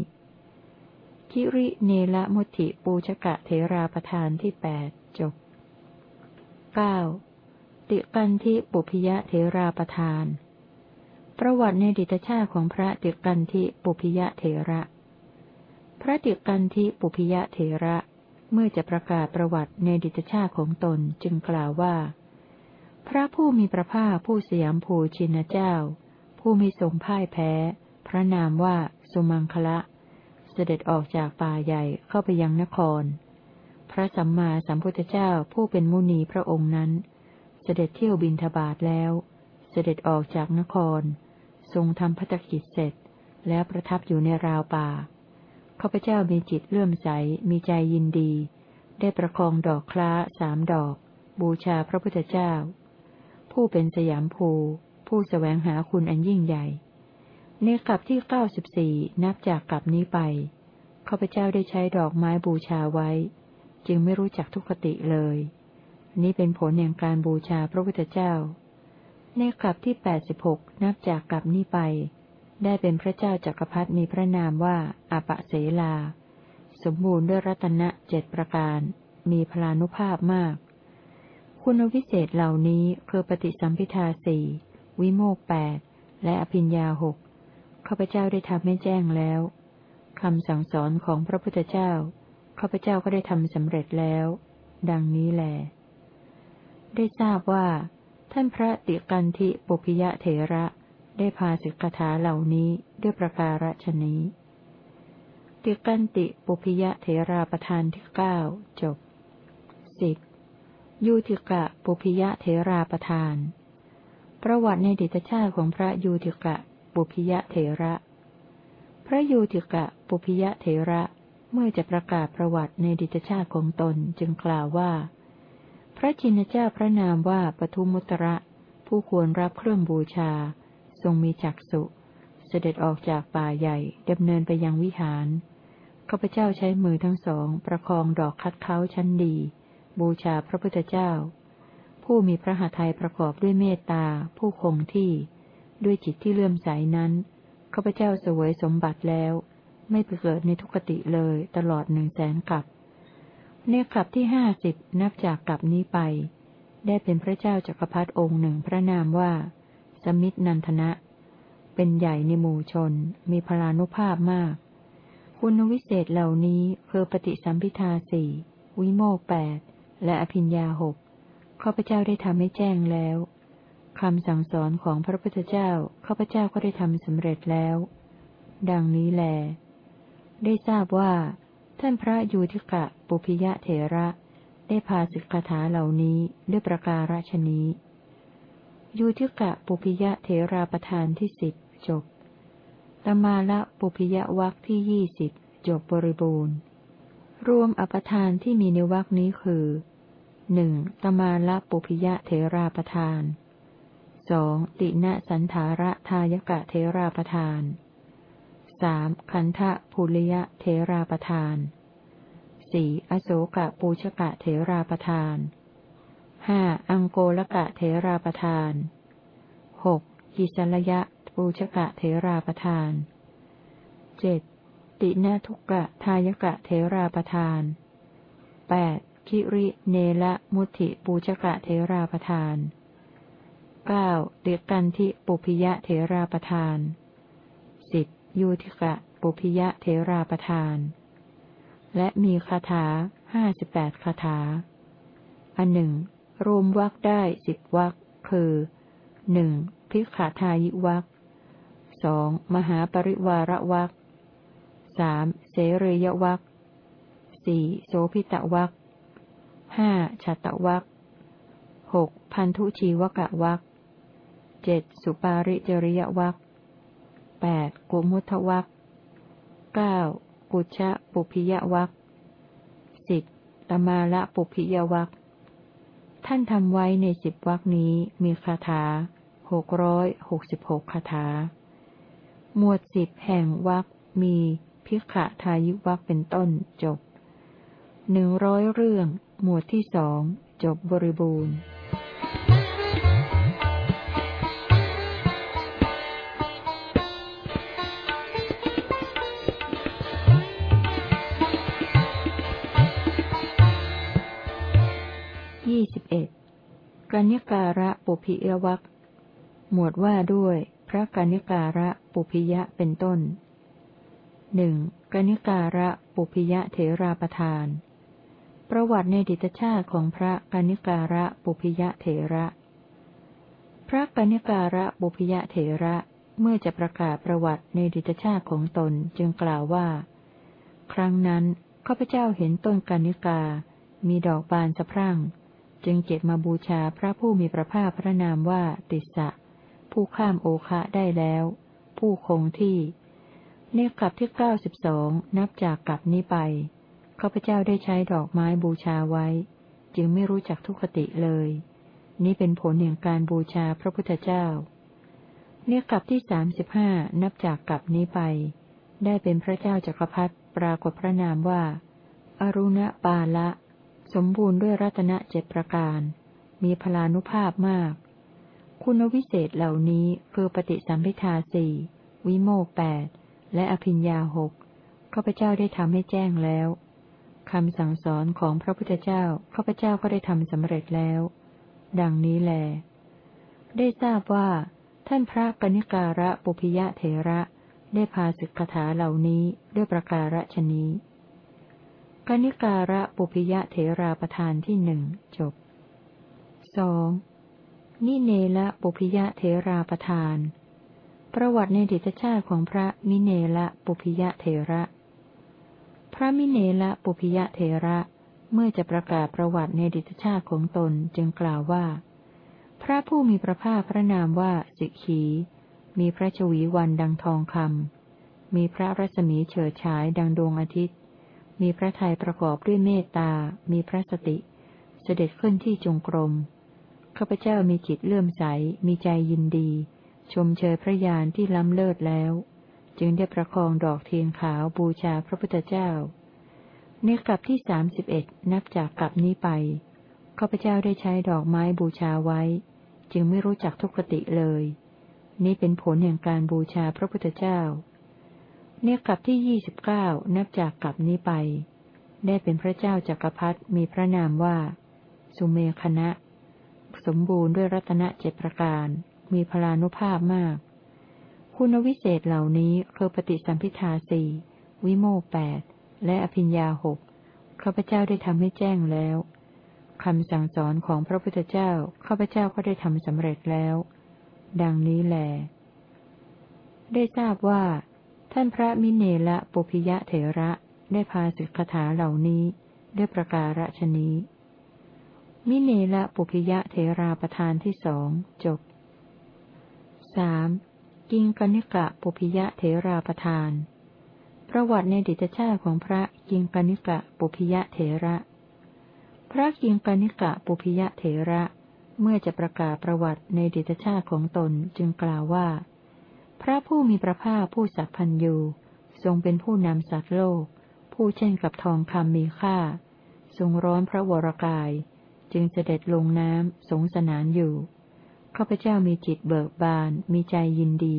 คิริเนลมุติปูชกะเทราประธานที่แปดจบ เก้าติกันทิปุพยะเทราประธาน ประวัติในดิตชาติของพระติกันทิปุพยะเทระ พระติกันทิปุพยะเทระ เมื่อจะประกาศประวัติในดิตชาติของตนจึงกล่าวว่า พระผู้มีพระภาคผู้สยามภูชินเจ้า ผู้มีทรงพ่ายแพ้ พระนามว่าสุมังคละ เสด็จออกจากป่าใหญ่เข้าไปยังนคร พระสัมมาสัมพุทธเจ้าผู้เป็นมุนีพระองค์นั้น เสด็จเที่ยวบินทบาทแล้ว เสด็จออกจากนคร ทรงทำพัฒกิจเสร็จ แล้วประทับอยู่ในราวป่าข้าพเจ้ามีจิตเลื่อมใสมีใจยินดี ได้ประคองดอกคล้าสามดอก บูชาพระพุทธเจ้า ผู้เป็นสยามภู ผู้สแสวงหาคุณอันยิ่งใหญ่ในกลับที่เก้าสิบสี่นับจากกลับนี้ไปข้าพเจ้าได้ใช้ดอกไม้บูชาไว้ จึงไม่รู้จักทุกขติเลย นี้เป็นผลแห่งการบูชาพระพุทธเจ้า ในกลับที่แปดสิบหกนับจากกลับนี้ไป ได้เป็นพระเจ้าจักรพรรดิมีพระนามว่าอาปะเสลา สมบูรณ์ด้วยรัตนะเจ็ดประการ มีพลานุภาพมาก คุณวิเศษเหล่านี้คือปฏิสัมพิทาสี่วิโมกแปดและอภิญญาหกข้าพเจ้าได้ทำให้แจ้งแล้วคำสั่งสอนของพระพุทธเจ้า ข้าพเจ้าก็ได้ทำสำเร็จแล้ว ดังนี้แล ได้ทราบว่า ท่านพระติกันทิปุพิยะเถระได้พาสิกขาเหล่านี้ด้วยประการฉนี้ ติกันติปุพิยะเถราประธานที่เก้าจบสิบยูติกะปุพิยะเถราประธาน ประวัติในดิตชาติของพระยูติกะปุพิยะเถระ พระยูติกะปุพิยะเถระ เมื่อจะประกาศประวัติในดิตชาติของตนจึงกล่าวว่า พระชินเจ้าพระนามว่าปทุมุตระ ผู้ควรรับเครื่องบูชา ทรงมีจักสุเสด็จออกจากป่าใหญ่ดำเนินไปยังวิหารข้าพเจ้าใช้มือทั้งสอง ประคองดอกคัดเขาชั้นดี บูชาพระพุทธเจ้า ผู้มีพระหทัยประกอบด้วยเมตตา ผู้คงที่ ด้วยจิตที่เลื่อมใสนั้นข้าพเจ้าเสวยสมบัติแล้ว ไม่ไปเกิดในทุกติเลยตลอดหนึ่งแสนกับในกลับที่ห้าสิบนับจากกลับนี้ไป ได้เป็นพระเจ้าจักรพรรดิองค์หนึ่งพระนามว่า สมิทนันทนะ เป็นใหญ่ในหมู่ชน มีพลานุภาพมาก คุณวิเศษเหล่านี้คือปฏิสัมพิทาสี่วิโมกแปดและอภิญญาหกข้าพเจ้าได้ทำให้แจ้งแล้วคำสั่งสอนของพระพุทธเจ้าข้าพเจ้าก็ได้ทำสำเร็จแล้ว ดังนี้แล ได้ทราบว่า ท่านพระยูทิกะปุพิยะเถระ ได้พาสิกขาเหล่านี้ด้วยประการฉนี้ยูทิกะปุพิยะเถราประธานที่สิบจบตมาละปุพิยะวักที่ยี่สิบจบบริบูรณ์ รวมอปทานที่มีในวักนี้คือหนึ่งตมาละปุพิยะเถราประธานสองติณสันธาระทายกะเทราประทาน สามคันทะภูริยะเทราประทานสี่อโศกะปูชกะเถราประทานห้าอังโกลกะเถราประทานหกกิสลยะปูชกะเถราประทานเจ็ดตินาทุกะทายกะเถราประทานแปดคิริเนละมุติปูชกะเถราประทานเก้าเดกันทิปุพิยะเถราประทานสิบ ยูทิกะปุพิยะเถราประทาน และมีคาถาห้าสิบแปดคาถา อันหนึ่ง รวมวักได้สิบวักคือหนึ่งพิกขาทายิวักสองมหาปริวารวักสามเสรยวักสี่โสพิตวักห้าชัตวักหกพันธุชีวกะวักเจ็ดสุปาริจริยวัก แปดกุมุทวักเก้ากุชะปุพิยวักสิบตมาละปุพิยวักท่านทำไว้ในสิบวักนี้มีคาถาหกร้อยหกสิบหกคาถา หมวดสิบแห่งวักมีพิกะทายุวักเป็นต้นจบหนึ่งร้อยเรื่อง หมวดที่สองจบบริบูรณ์ กัญญการะปุพิยวักหมวดว่าด้วย พระกัญญการะปุพิยะเป็นต้นหนึ่งกนิการะปุพิยะเถราประทาน ประวัติในดิตชาติของพระกนิการะปุพิยะเถระ พระกนิการะปุพิยะเถระเมื่อจะประกาศประวัติในดิตชาติของตนจึงกล่าวว่า ครั้งนั้นข้าพเจ้าเห็นต้นกนิกา มีดอกบานสะพรั่ง จึงเก็บมาบูชาพระผู้มีพระภาคพระนามว่าติสสะผู้ข้ามโอคะได้แล้ว ผู้คงที่ในกลับที่เก้าสิบสองนับจากกลับนี้ไปข้าพเจ้าได้ใช้ดอกไม้บูชาไว้ จึงไม่รู้จักทุกขติเลย นี้เป็นผลแห่งการบูชาพระพุทธเจ้า เนกลับที่สามสิบห้านับจากกลับนี้ไป ได้เป็นพระเจ้าจักรพรรดิปรากฏพระนามว่า อรุณปาละ สมบูรณ์ด้วยรัตนเจ็ดประการ มีพลานุภาพมาก คุณวิเศษเหล่านี้คือปฏิสัมพิทาสี่วิโมกแปดและอภิญญาหกข้าพเจ้าได้ทำให้แจ้งแล้วคำสั่งสอนของพระพุทธเจ้าข้าพเจ้าก็ได้ทำสำเร็จแล้ว ดังนี้แล ได้ทราบว่า ท่านพระกนิการะปุพิยะเถระได้พาสึกคาถาเหล่านี้ด้วยประการฉนี้ กนิการะปุพิยะเถราประธานที่หนึ่งจบสองนิเนละปุพิยะเถราประธาน ประวัติในดิตชาติของพระมิเนละปุพิยะเถระ พระมิเนละปุพิยะเถระเมื่อจะประกาศประวัติในดิตชาติของตนจึงกล่าวว่า พระผู้มีพระภาคพระนามว่าสิกขี มีพระชวีวันดังทองคำมีพระรัศมีเฉิดฉายดังดวงอาทิตย์ มีพระทัยประกอบด้วยเมตตา มีพระสติ เสด็จขึ้นที่จงกรม ข้าพเจ้ามีจิตเลื่อมใส มีใจยินดี ชมเชยพระยานที่ล้ำเลิศแล้ว จึงได้ประคองดอกเทียนขาวบูชาพระพุทธเจ้า ในกลับที่สามสิบเอ็ดนับจากกลับนี้ไป ข้าพเจ้าได้ใช้ดอกไม้บูชาไว้ จึงไม่รู้จักทุกขติเลย นี่เป็นผลแห่งการบูชาพระพุทธเจ้า เนกลับที่ยี่สิบเก้านับจากกลับนี้ไป ได้เป็นพระเจ้าจักรพรรดิมีพระนามว่า สุเมคณะ สมบูรณ์ด้วยรัตนเจ็ดประการ มีพลานุภาพมาก คุณวิเศษเหล่านี้คือปฏิสัมพิทาสี่วิโมกแปดและอภิญญาหกข้าพเจ้าได้ทำให้แจ้งแล้วคำสั่งสอนของพระพุทธเจ้าข้าพเจ้าก็ได้ทำสำเร็จแล้ว ดังนี้แหลได้ทราบว่า ท่านพระมิเนละปุพิยะเถระได้พาสิกขาเหล่านี้ด้วยประการฉนี้ มิเนละปุพิยะเถราประธานที่สองจบสามกิงกนิกะปุพิยะเถราประทาน ประวัติในดิจชาติของพระกิงกนิกะปุพิยะเถระ พระกิงกนิกะปุพิยะเถระ เมื่อจะประกาศประวัติในดิจชาติของตนจึงกล่าวว่า พระผู้มีพระภาคผู้สัพพัญญูทรงเป็นผู้นำสัตว์โลก ผู้เช่นกับทองคำมีค่า ทรงร้อนพระวรกาย จึงเสด็จลงน้ำสงสนานอยู่ข้าพเจ้ามีจิตเบิกบาน มีใจยินดี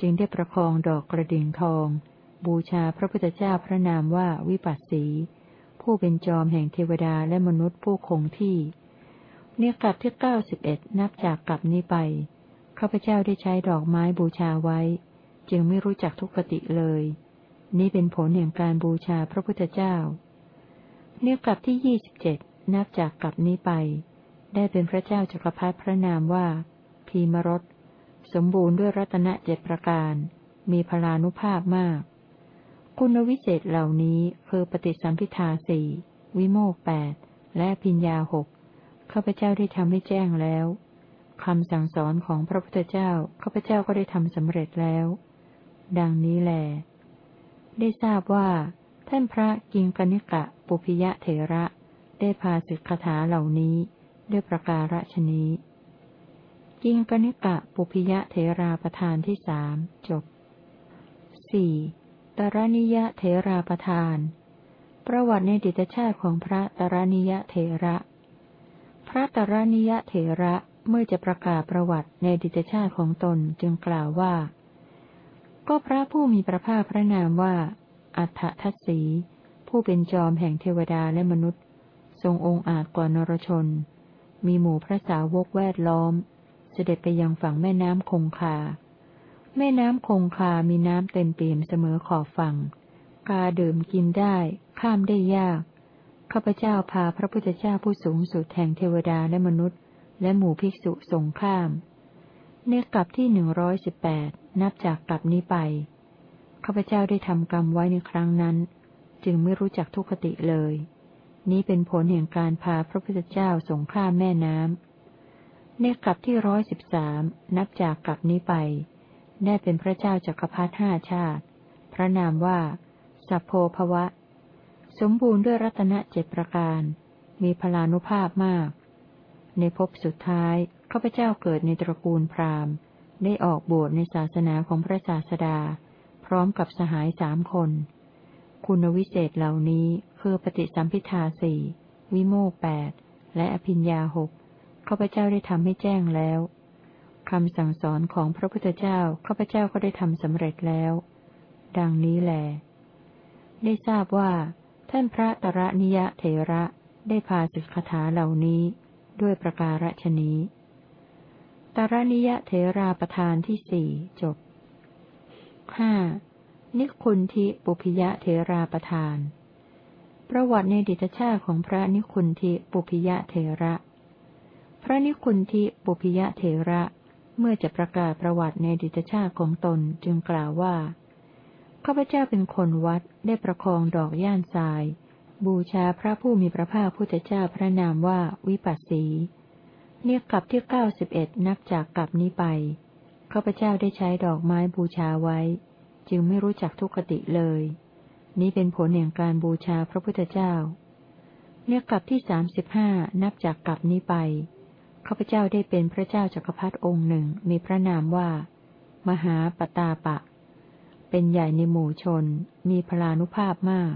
จึงได้ประคองดอกกระดิ่งทอง บูชาพระพุทธเจ้าพระนามว่าวิปัสสี ผู้เป็นจอมแห่งเทวดาและมนุษย์ผู้คงที่ เนี่ยกลับที่เก้าสิบเอ็ดนับจากกลับนี้ไป ข้าพเจ้าได้ใช้ดอกไม้บูชาไว้ จึงไม่รู้จักทุกขติเลย นี้เป็นผลแห่งการบูชาพระพุทธเจ้า เนี่ยกลับที่ยี่สิบเจ็ดนับจากกลับนี้ไป ได้เป็นพระเจ้าจักรพรรดิพระนามว่า พีมรสสมบูรณ์ด้วยรัตนเจ็ดประการ มีพลานุภาพมาก คุณวิเศษเหล่านี้คือปฏิสัมพิทาสี่วิโมกแปดและพิญญาหกข้าพเจ้าได้ทำให้แจ้งแล้ว คำสั่งสอนของพระพุทธเจ้าข้าพเจ้าก็ได้ทำสำเร็จแล้ว ดังนี้แล ได้ทราบว่า ท่านพระกิงกนิกะปุพิยะเถระ ได้พาสิกขาถาเหล่านี้ ด้วยประการฉนี้ กิงกนิกะปุพิยะเถราประธานที่สามจบสี่ตรณิยะเถราประธาน ประวัติในดิตชาติของพระตรณิยะเถระ พระตรณิยะเถระ เมื่อจะประกาศประวัติในดิตชาติของตนจึงกล่าวว่า ก็พระผู้มีพระภาคพระนามว่า อัฏฐทัศสี ผู้เป็นจอมแห่งเทวดาและมนุษย์ ทรงองค์อาจกว่านรชน มีหมู่พระสาวกแวดล้อม เสด็จไปยังฝั่งแม่น้ำคงคา แม่น้ำคงคามีน้ำเต็มเปี่ยมเสมอขอบฝั่ง กาดื่มกินได้ ข้ามได้ยากข้าพเจ้าพาพระพุทธเจ้าผู้สูงสุดแห่งเทวดาและมนุษย์ และหมู่ภิกษุสงข้ามเนกลับที่หนึ่งร้อยสิบแปดนับจากกลับนี้ไป ข้าพเจ้าได้ทำกรรมไว้ในครั้งนั้น จึงไม่รู้จักทุกขติเลย นี้เป็นผลแห่งการพาพระพุทธเจ้าสงข้ามแม่น้ำเนกลับที่ร้อยสิบสามนับจากกลับนี้ไป ได้เป็นพระเจ้าจักรพรรดิห้าชาติ พระนามว่า สัพโพภวะ สมบูรณ์ด้วยรัตนเจ็ดประการ มีพลานุภาพมาก ในภพสุดท้ายข้าพเจ้าเกิดในตระกูลพราหมณ์ ได้ออกบวชในศาสนาของพระศาสดา พร้อมกับสหายสามคน คุณวิเศษเหล่านี้คือปฏิสัมพิทาสี่วิโมกแปดและอภิญญาหกข้าพเจ้าได้ทำให้แจ้งแล้วคำสั่งสอนของพระพุทธเจ้าข้าพเจ้าก็ได้ทำสำเร็จแล้ว ดังนี้แหลได้ทราบว่า ท่านพระตระนิยะเถระได้พาสิกขาเหล่านี้ ด้วยประการฉนี้ตระนิยะเถราประธานที่สี่จบห้านิคุณทิปุพิยะเถราประธาน ประวัติในดิตชาติของพระนิคุณทิปุพิยะเถระ พระนิคุณทิปุพิยะเถระเมื่อจะประกาศประวัติในดิตชาติของตนจึงกล่าวว่า ข้าพเจ้าเป็นคนวัดได้ประคองดอกย่านทราย บูชาพระผู้มีพระภาคพุทธเจ้าพระนามว่าวิปัสสี เนี่ยกลับที่เก้าสิบเอ็ดนับจากกลับนี้ไปข้าพเจ้าได้ใช้ดอกไม้บูชาไว้ จึงไม่รู้จักทุกขติเลย นี้เป็นผลแห่งการบูชาพระพุทธเจ้า เนี่ยกลับที่สามสิบห้านับจากกลับนี้ไปข้าพเจ้าได้เป็นพระเจ้าจักรพรรดิองค์หนึ่งมีพระนามว่า มหาปตาปะ เป็นใหญ่ในหมู่ชน มีพลานุภาพมาก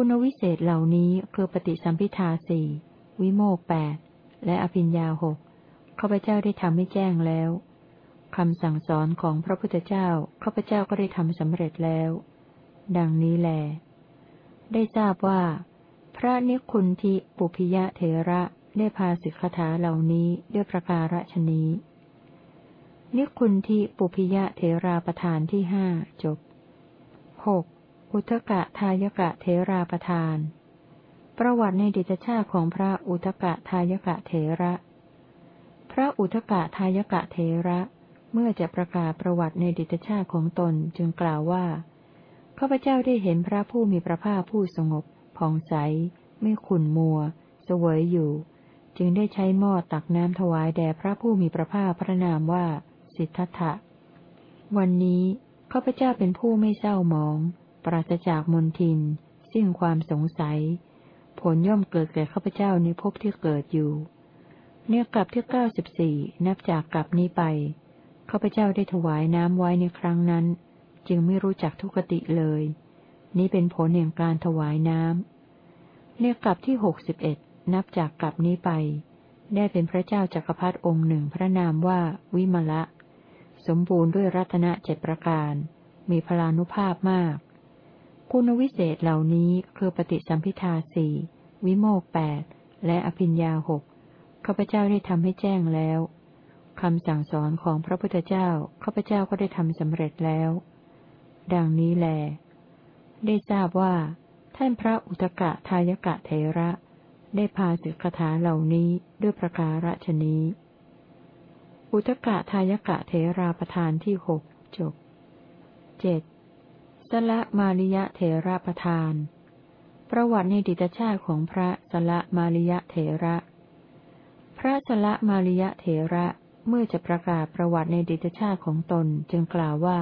คุณวิเศษเหล่านี้คือปฏิสัมพิทาสี่วิโมกแปดและอภิญญาหกข้าพเจ้าได้ทำให้แจ้งแล้วคำสั่งสอนของพระพุทธเจ้าข้าพเจ้าก็ได้ทำสำเร็จแล้ว ดังนี้แล ได้ทราบว่า พระนิคุนทิปุพิยะเถระได้พาสิกขาเหล่านี้ด้วยประการฉนี้ นิคุณทิปุพิยะเทราประธานที่ห้าจบหก อุทกะทายกะเทราประธาน ประวัติในดิจชาติของพระอุทกะทายกะเทระ พระอุทกะทายกะเทระ เมื่อจะประกาศประวัติในดิจชาติของตนจึงกล่าวว่า ข้าพเจ้าได้เห็นพระผู้มีพระภาคผู้สงบผ่องใส ไม่ขุ่นมัว เสวยอยู่ จึงได้ใช้หม้อตักน้ำถวายแด่พระผู้มีพระภาคพระนามว่า สิทธัตถะ วันนี้ข้าพเจ้าเป็นผู้ไม่เศร้าหมอง ราศจากมนทิน สิ้นความสงสัย ผลย่อมเกิดแก่ข้าพเจ้าในภพที่เกิดอยู่ เนี่ยกลับที่เก้าสิบสี่นับจากกลับนี้ไปข้าพเจ้าได้ถวายน้ำไว้ในครั้งนั้น จึงไม่รู้จักทุกติเลย นี้เป็นผลแห่งการถวายน้ำเรียกกลับที่หกสิบเอ็ดนับจากกลับนี้ไป ได้เป็นพระเจ้าจักรพรรดิองค์หนึ่งพระนามว่าวิมละ สมบูรณ์ด้วยรัตนเจ็ดประการ มีพลานุภาพมาก คุณวิเศษเหล่านี้คือปฏิสัมพิทาสี่วิโมกแปดและอภิญญาหกข้าพเจ้าได้ทำให้แจ้งแล้วคำสั่งสอนของพระพุทธเจ้าข้าพเจ้าก็ได้ทำสำเร็จแล้ว ดังนี้แล ได้ทราบว่า ท่านพระอุตกะทายกะเทระ ได้พาสิกขาเหล่านี้ด้วยประการฉนี้ อุตกะทายกะเทราประธานที่หกจบเจ็ด สละมาริยะเทระประธาน ประวัติในดิตชาติของพระสละมาริยะเทระ พระสละมาริยะเทระเมื่อจะประกาศประวัติในดิตชาติของตนจึงกล่าวว่า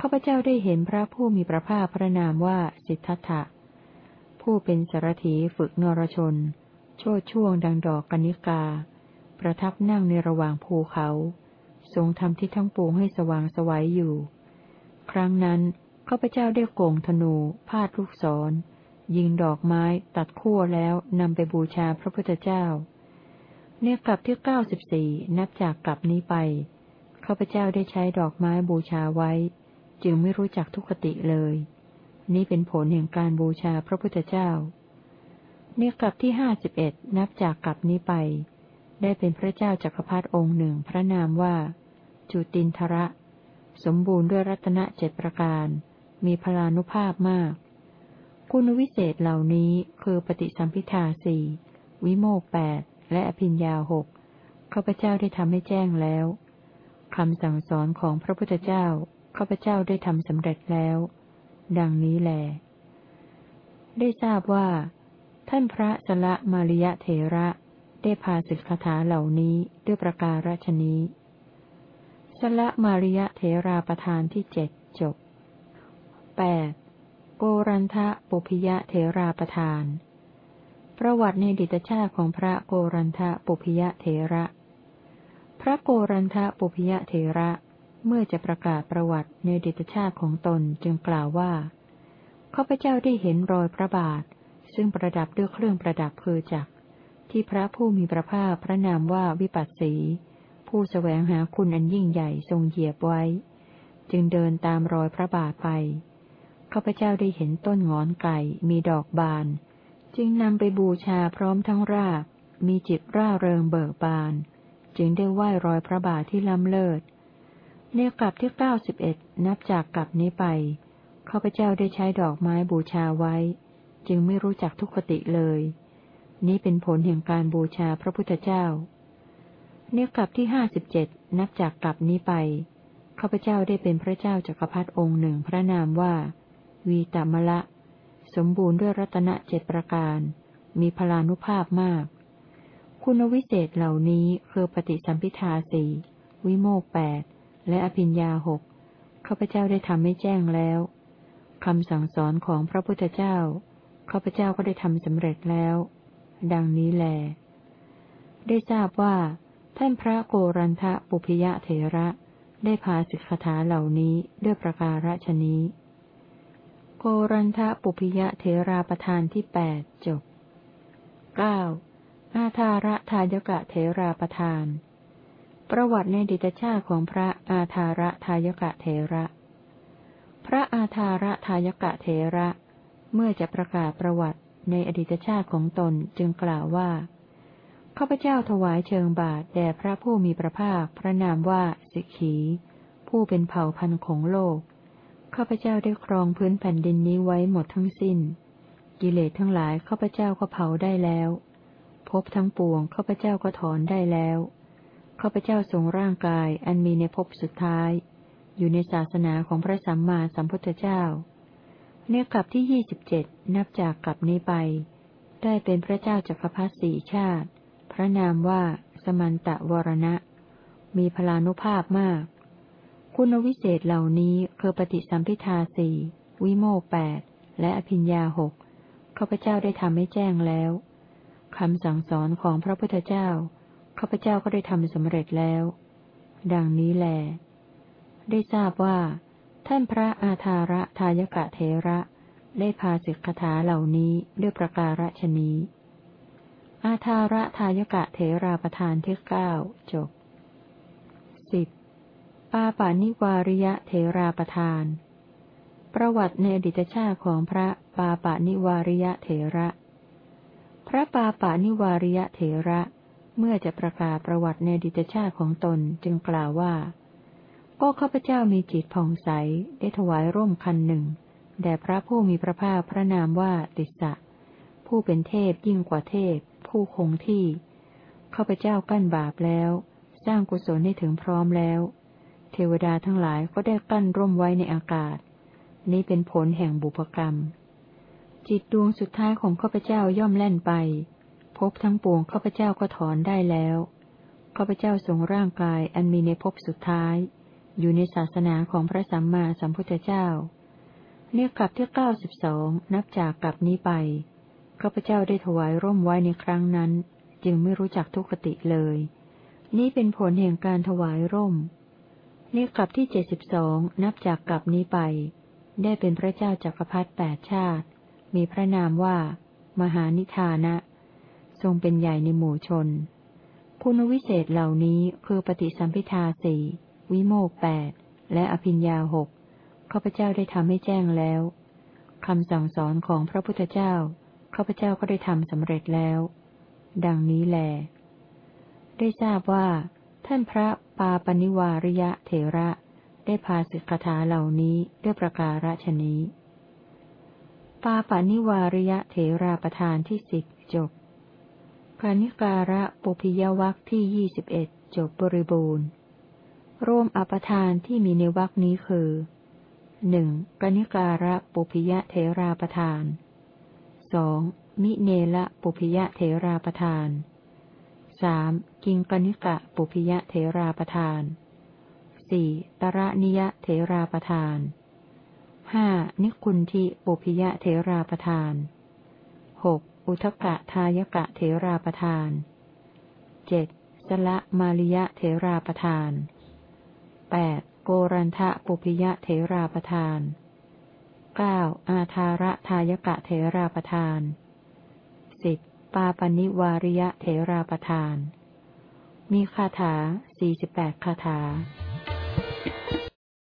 ข้าพเจ้าได้เห็นพระผู้มีพระภาคพระนามว่าสิทธัตถะ ผู้เป็นสารถีฝึกนรชน โชดช่วงดังดอกกนิกา ประทับนั่งในระหว่างภูเขา ทรงทำที่ทั้งปวงให้สว่างสวัยอยู่ ครั้งนั้น ข้าพเจ้าได้โกงธนู พาดลูกศร ยิงดอกไม้ ตัดขั้วแล้วนำไปบูชาพระพุทธเจ้า เนียกลับที่เก้าสิบสี่นับจากกลับนี้ไป ข้าพเจ้าได้ใช้ดอกไม้บูชาไว้ จึงไม่รู้จักทุกขติเลย นี้เป็นผลแห่งการบูชาพระพุทธเจ้า เนียกลับที่ห้าสิบเอ็ดนับจากกลับนี้ไป ได้เป็นพระเจ้าจักรพรรดิองค์หนึ่งพระนามว่า จุตินทระ สมบูรณ์ด้วยรัตนเจ็ดประการ มีพลานุภาพมาก คุณวิเศษเหล่านี้คือปฏิสัมพิทาสี่วิโมกแปดและอภิญญาหกข้าพเจ้าได้ทำให้แจ้งแล้วคำสั่งสอนของพระพุทธเจ้าข้าพเจ้าได้ทำสำเร็จแล้ว ดังนี้แล ได้ทราบว่า ท่านพระสละมาริยะเถระ ได้พาสิกขาเหล่านี้ด้วยประการฉนี้สละมาริยะเถราประธานที่เจ็ดจบ แปดโกรันทะปุพิยะเถราประธาน ประวัติในดิตชาติของพระโกรันทะปุพยะเถระ พระโกรันทะปุพยะเถระเมื่อจะประกาศประวัติในดิตชาติของตนจึงกล่าวว่าข้าพเจ้าได้เห็นรอยพระบาท ซึ่งประดับด้วยเครื่องประดับคือจักที่พระผู้มีพระภาคพระนามว่าวิปัสสี ผู้สแสวงหาคุณอันยิ่งใหญ่ทรงเหยียบไว้ จึงเดินตามรอยพระบาทไป ข้าพเจ้าได้เห็นต้นงอนไก่มีดอกบาน จึงนำไปบูชาพร้อมทั้งราก มีจิตร่าเริงเบิกบาน จึงได้ไหว้รอยพระบาทที่ล้ำเลิศในกลับที่เก้าสิบเอ็ดนับจากกลับนี้ไปข้าพเจ้าได้ใช้ดอกไม้บูชาไว้ จึงไม่รู้จักทุกขติเลย นี้เป็นผลแห่งการบูชาพระพุทธเจ้าเนกลับที่ห้าสิบเจ็ดนับจากกลับนี้ไปข้าพเจ้าได้เป็นพระเจ้าจักรพรรดิองค์หนึ่งพระนามว่า วีตมละ สมบูรณ์ด้วยรัตนเจ็ดประการ มีพลานุภาพมาก คุณวิเศษเหล่านี้คือปฏิสัมพิทาสี่วิโมกแปดและอภิญญาหกข้าพเจ้าได้ทำให้แจ้งแล้วคำสั่งสอนของพระพุทธเจ้าข้าพเจ้าก็ได้ทำสำเร็จแล้ว ดังนี้แล ได้ทราบว่า ท่านพระโกรันทะปุพยะเถระ ได้พาสิกขาเหล่านี้ด้วยประการฉนี้ โกรันทะปุพิยะเทราประธานที่แปดจบเก้าอาธาระทายกะเทราประธาน ประวัติในดิตชาติของพระอาธาระทายกะเทระ พระอาธาระทายกะเทระ เมื่อจะประกาศประวัติในอดีตชาติของตนจึงกล่าวว่าข้าพเจ้าถวายเชิงบาทแด่พระผู้มีพระภาคพระนามว่าสิกขี ผู้เป็นเผ่าพันธุ์ของโลก ข้าพเจ้าได้ครองพื้นแผ่นดินนี้ไว้หมดทั้งสิ้น กิเลสทั้งหลายข้าพเจ้าก็เผาได้แล้วพบทั้งปวงข้าพเจ้าก็ถอนได้แล้วข้าพเจ้าทรงร่างกายอันมีในภพสุดท้าย อยู่ในศาสนาของพระสัมมาสัมพุทธเจ้า เนื้อกลับที่ยี่สิบเจ็ดนับจากกลับนี้ไป ได้เป็นพระเจ้าจักรพรรดิสี่ชาติ พระนามว่าสมันตะวรณะ มีพลานุภาพมาก คุณวิเศษเหล่านี้คือปฏิสัมพิทาสี่วิโมกแปดและอภิญญาหกข้าพเจ้าได้ทำให้แจ้งแล้วคำสั่งสอนของพระพุทธเจ้าข้าพเจ้าก็ได้ทำสำเร็จแล้ว ดังนี้แล ได้ทราบว่า ท่านพระอาธาระทายกะเทระ ได้พาสิกคาถาเหล่านี้ด้วยประการฉนี้ อาทาระทายกะเถราประธานที่เก้าจบ ปาปานิวาริยะเถราประธาน ประวัติในอดีตชาติของพระปาปานิวาริยะเถระ พระปาปานิวาริยะเถระ เมื่อจะประกาศประวัติในอดีตชาติของตนจึงกล่าวว่า ก็ข้าพเจ้ามีจิตผ่องใสได้ถวายร่มคันหนึ่งแด่พระผู้มีพระภาคพระนามว่าติสสะ ผู้เป็นเทพยิ่งกว่าเทพ ผู้คงที่ข้าพเจ้ากั้นบาปแล้ว สร้างกุศลให้ถึงพร้อมแล้ว เทวดาทั้งหลายก็ได้กั้นร่มไว้ในอากาศ นี้เป็นผลแห่งบุพกรรม จิตดวงสุดท้ายของข้าพเจ้าย่อมแล่นไป พบทั้งปวงข้าพเจ้าก็ถอนได้แล้วข้าพเจ้าทรงร่างกายอันมีในภพสุดท้าย อยู่ในศาสนาของพระสัมมาสัมพุทธเจ้าเนียกลับที่เก้าสิบสองนับจากกลับนี้ไปข้าพเจ้าได้ถวายร่มไว้ในครั้งนั้น จึงไม่รู้จักทุกขติเลย นี้เป็นผลแห่งการถวายร่ม นียกลับที่เจ็ดสิบสองนับจากกลับนี้ไป ได้เป็นพระเจ้าจักรพรรดิแปดชาติ มีพระนามว่า มหานิธานะ ทรงเป็นใหญ่ในหมู่ชน คุณวิเศษเหล่านี้คือปฏิสัมพิทาสี่วิโมกแปดและอภิญญาหกข้าพเจ้าได้ทำให้แจ้งแล้วคำสั่งสอนของพระพุทธเจ้าข้าพเจ้าก็ได้ทำสำเร็จแล้ว ดังนี้แล ได้ทราบว่า ท่านพระปาปนิวาริยะเถระ ได้พาสิกขาเหล่านี้ด้วยประการฉนี้ ปาปนิวาริยะเถราประธานที่สิบจบกานิการะปุพิยวัคที่ยี่สิบเอ็ดจบบริบูรณ์รวมอปทานที่มีในวรคนี้คือหนึ่งกนิการะปุพิยะเทราประทานสองมิเนละปุพิยะเทราประทาน สามกิงกนิกะปุพิยะเทราประทานสี่ตระนิยะเทราประทานห้านิคุนทิปุพิยะเทราประทานหกอุทกะทายกะเทราประทานเจ็ดสละมาลิยะเทราประทานแปดโกรันทะปุพิยะเถราประทานเก้าอาทาระทายกะเถราประทานสิบ ปาปนิวาริยะเถราประทาน มีคาถาสี่สิบแปดคาถา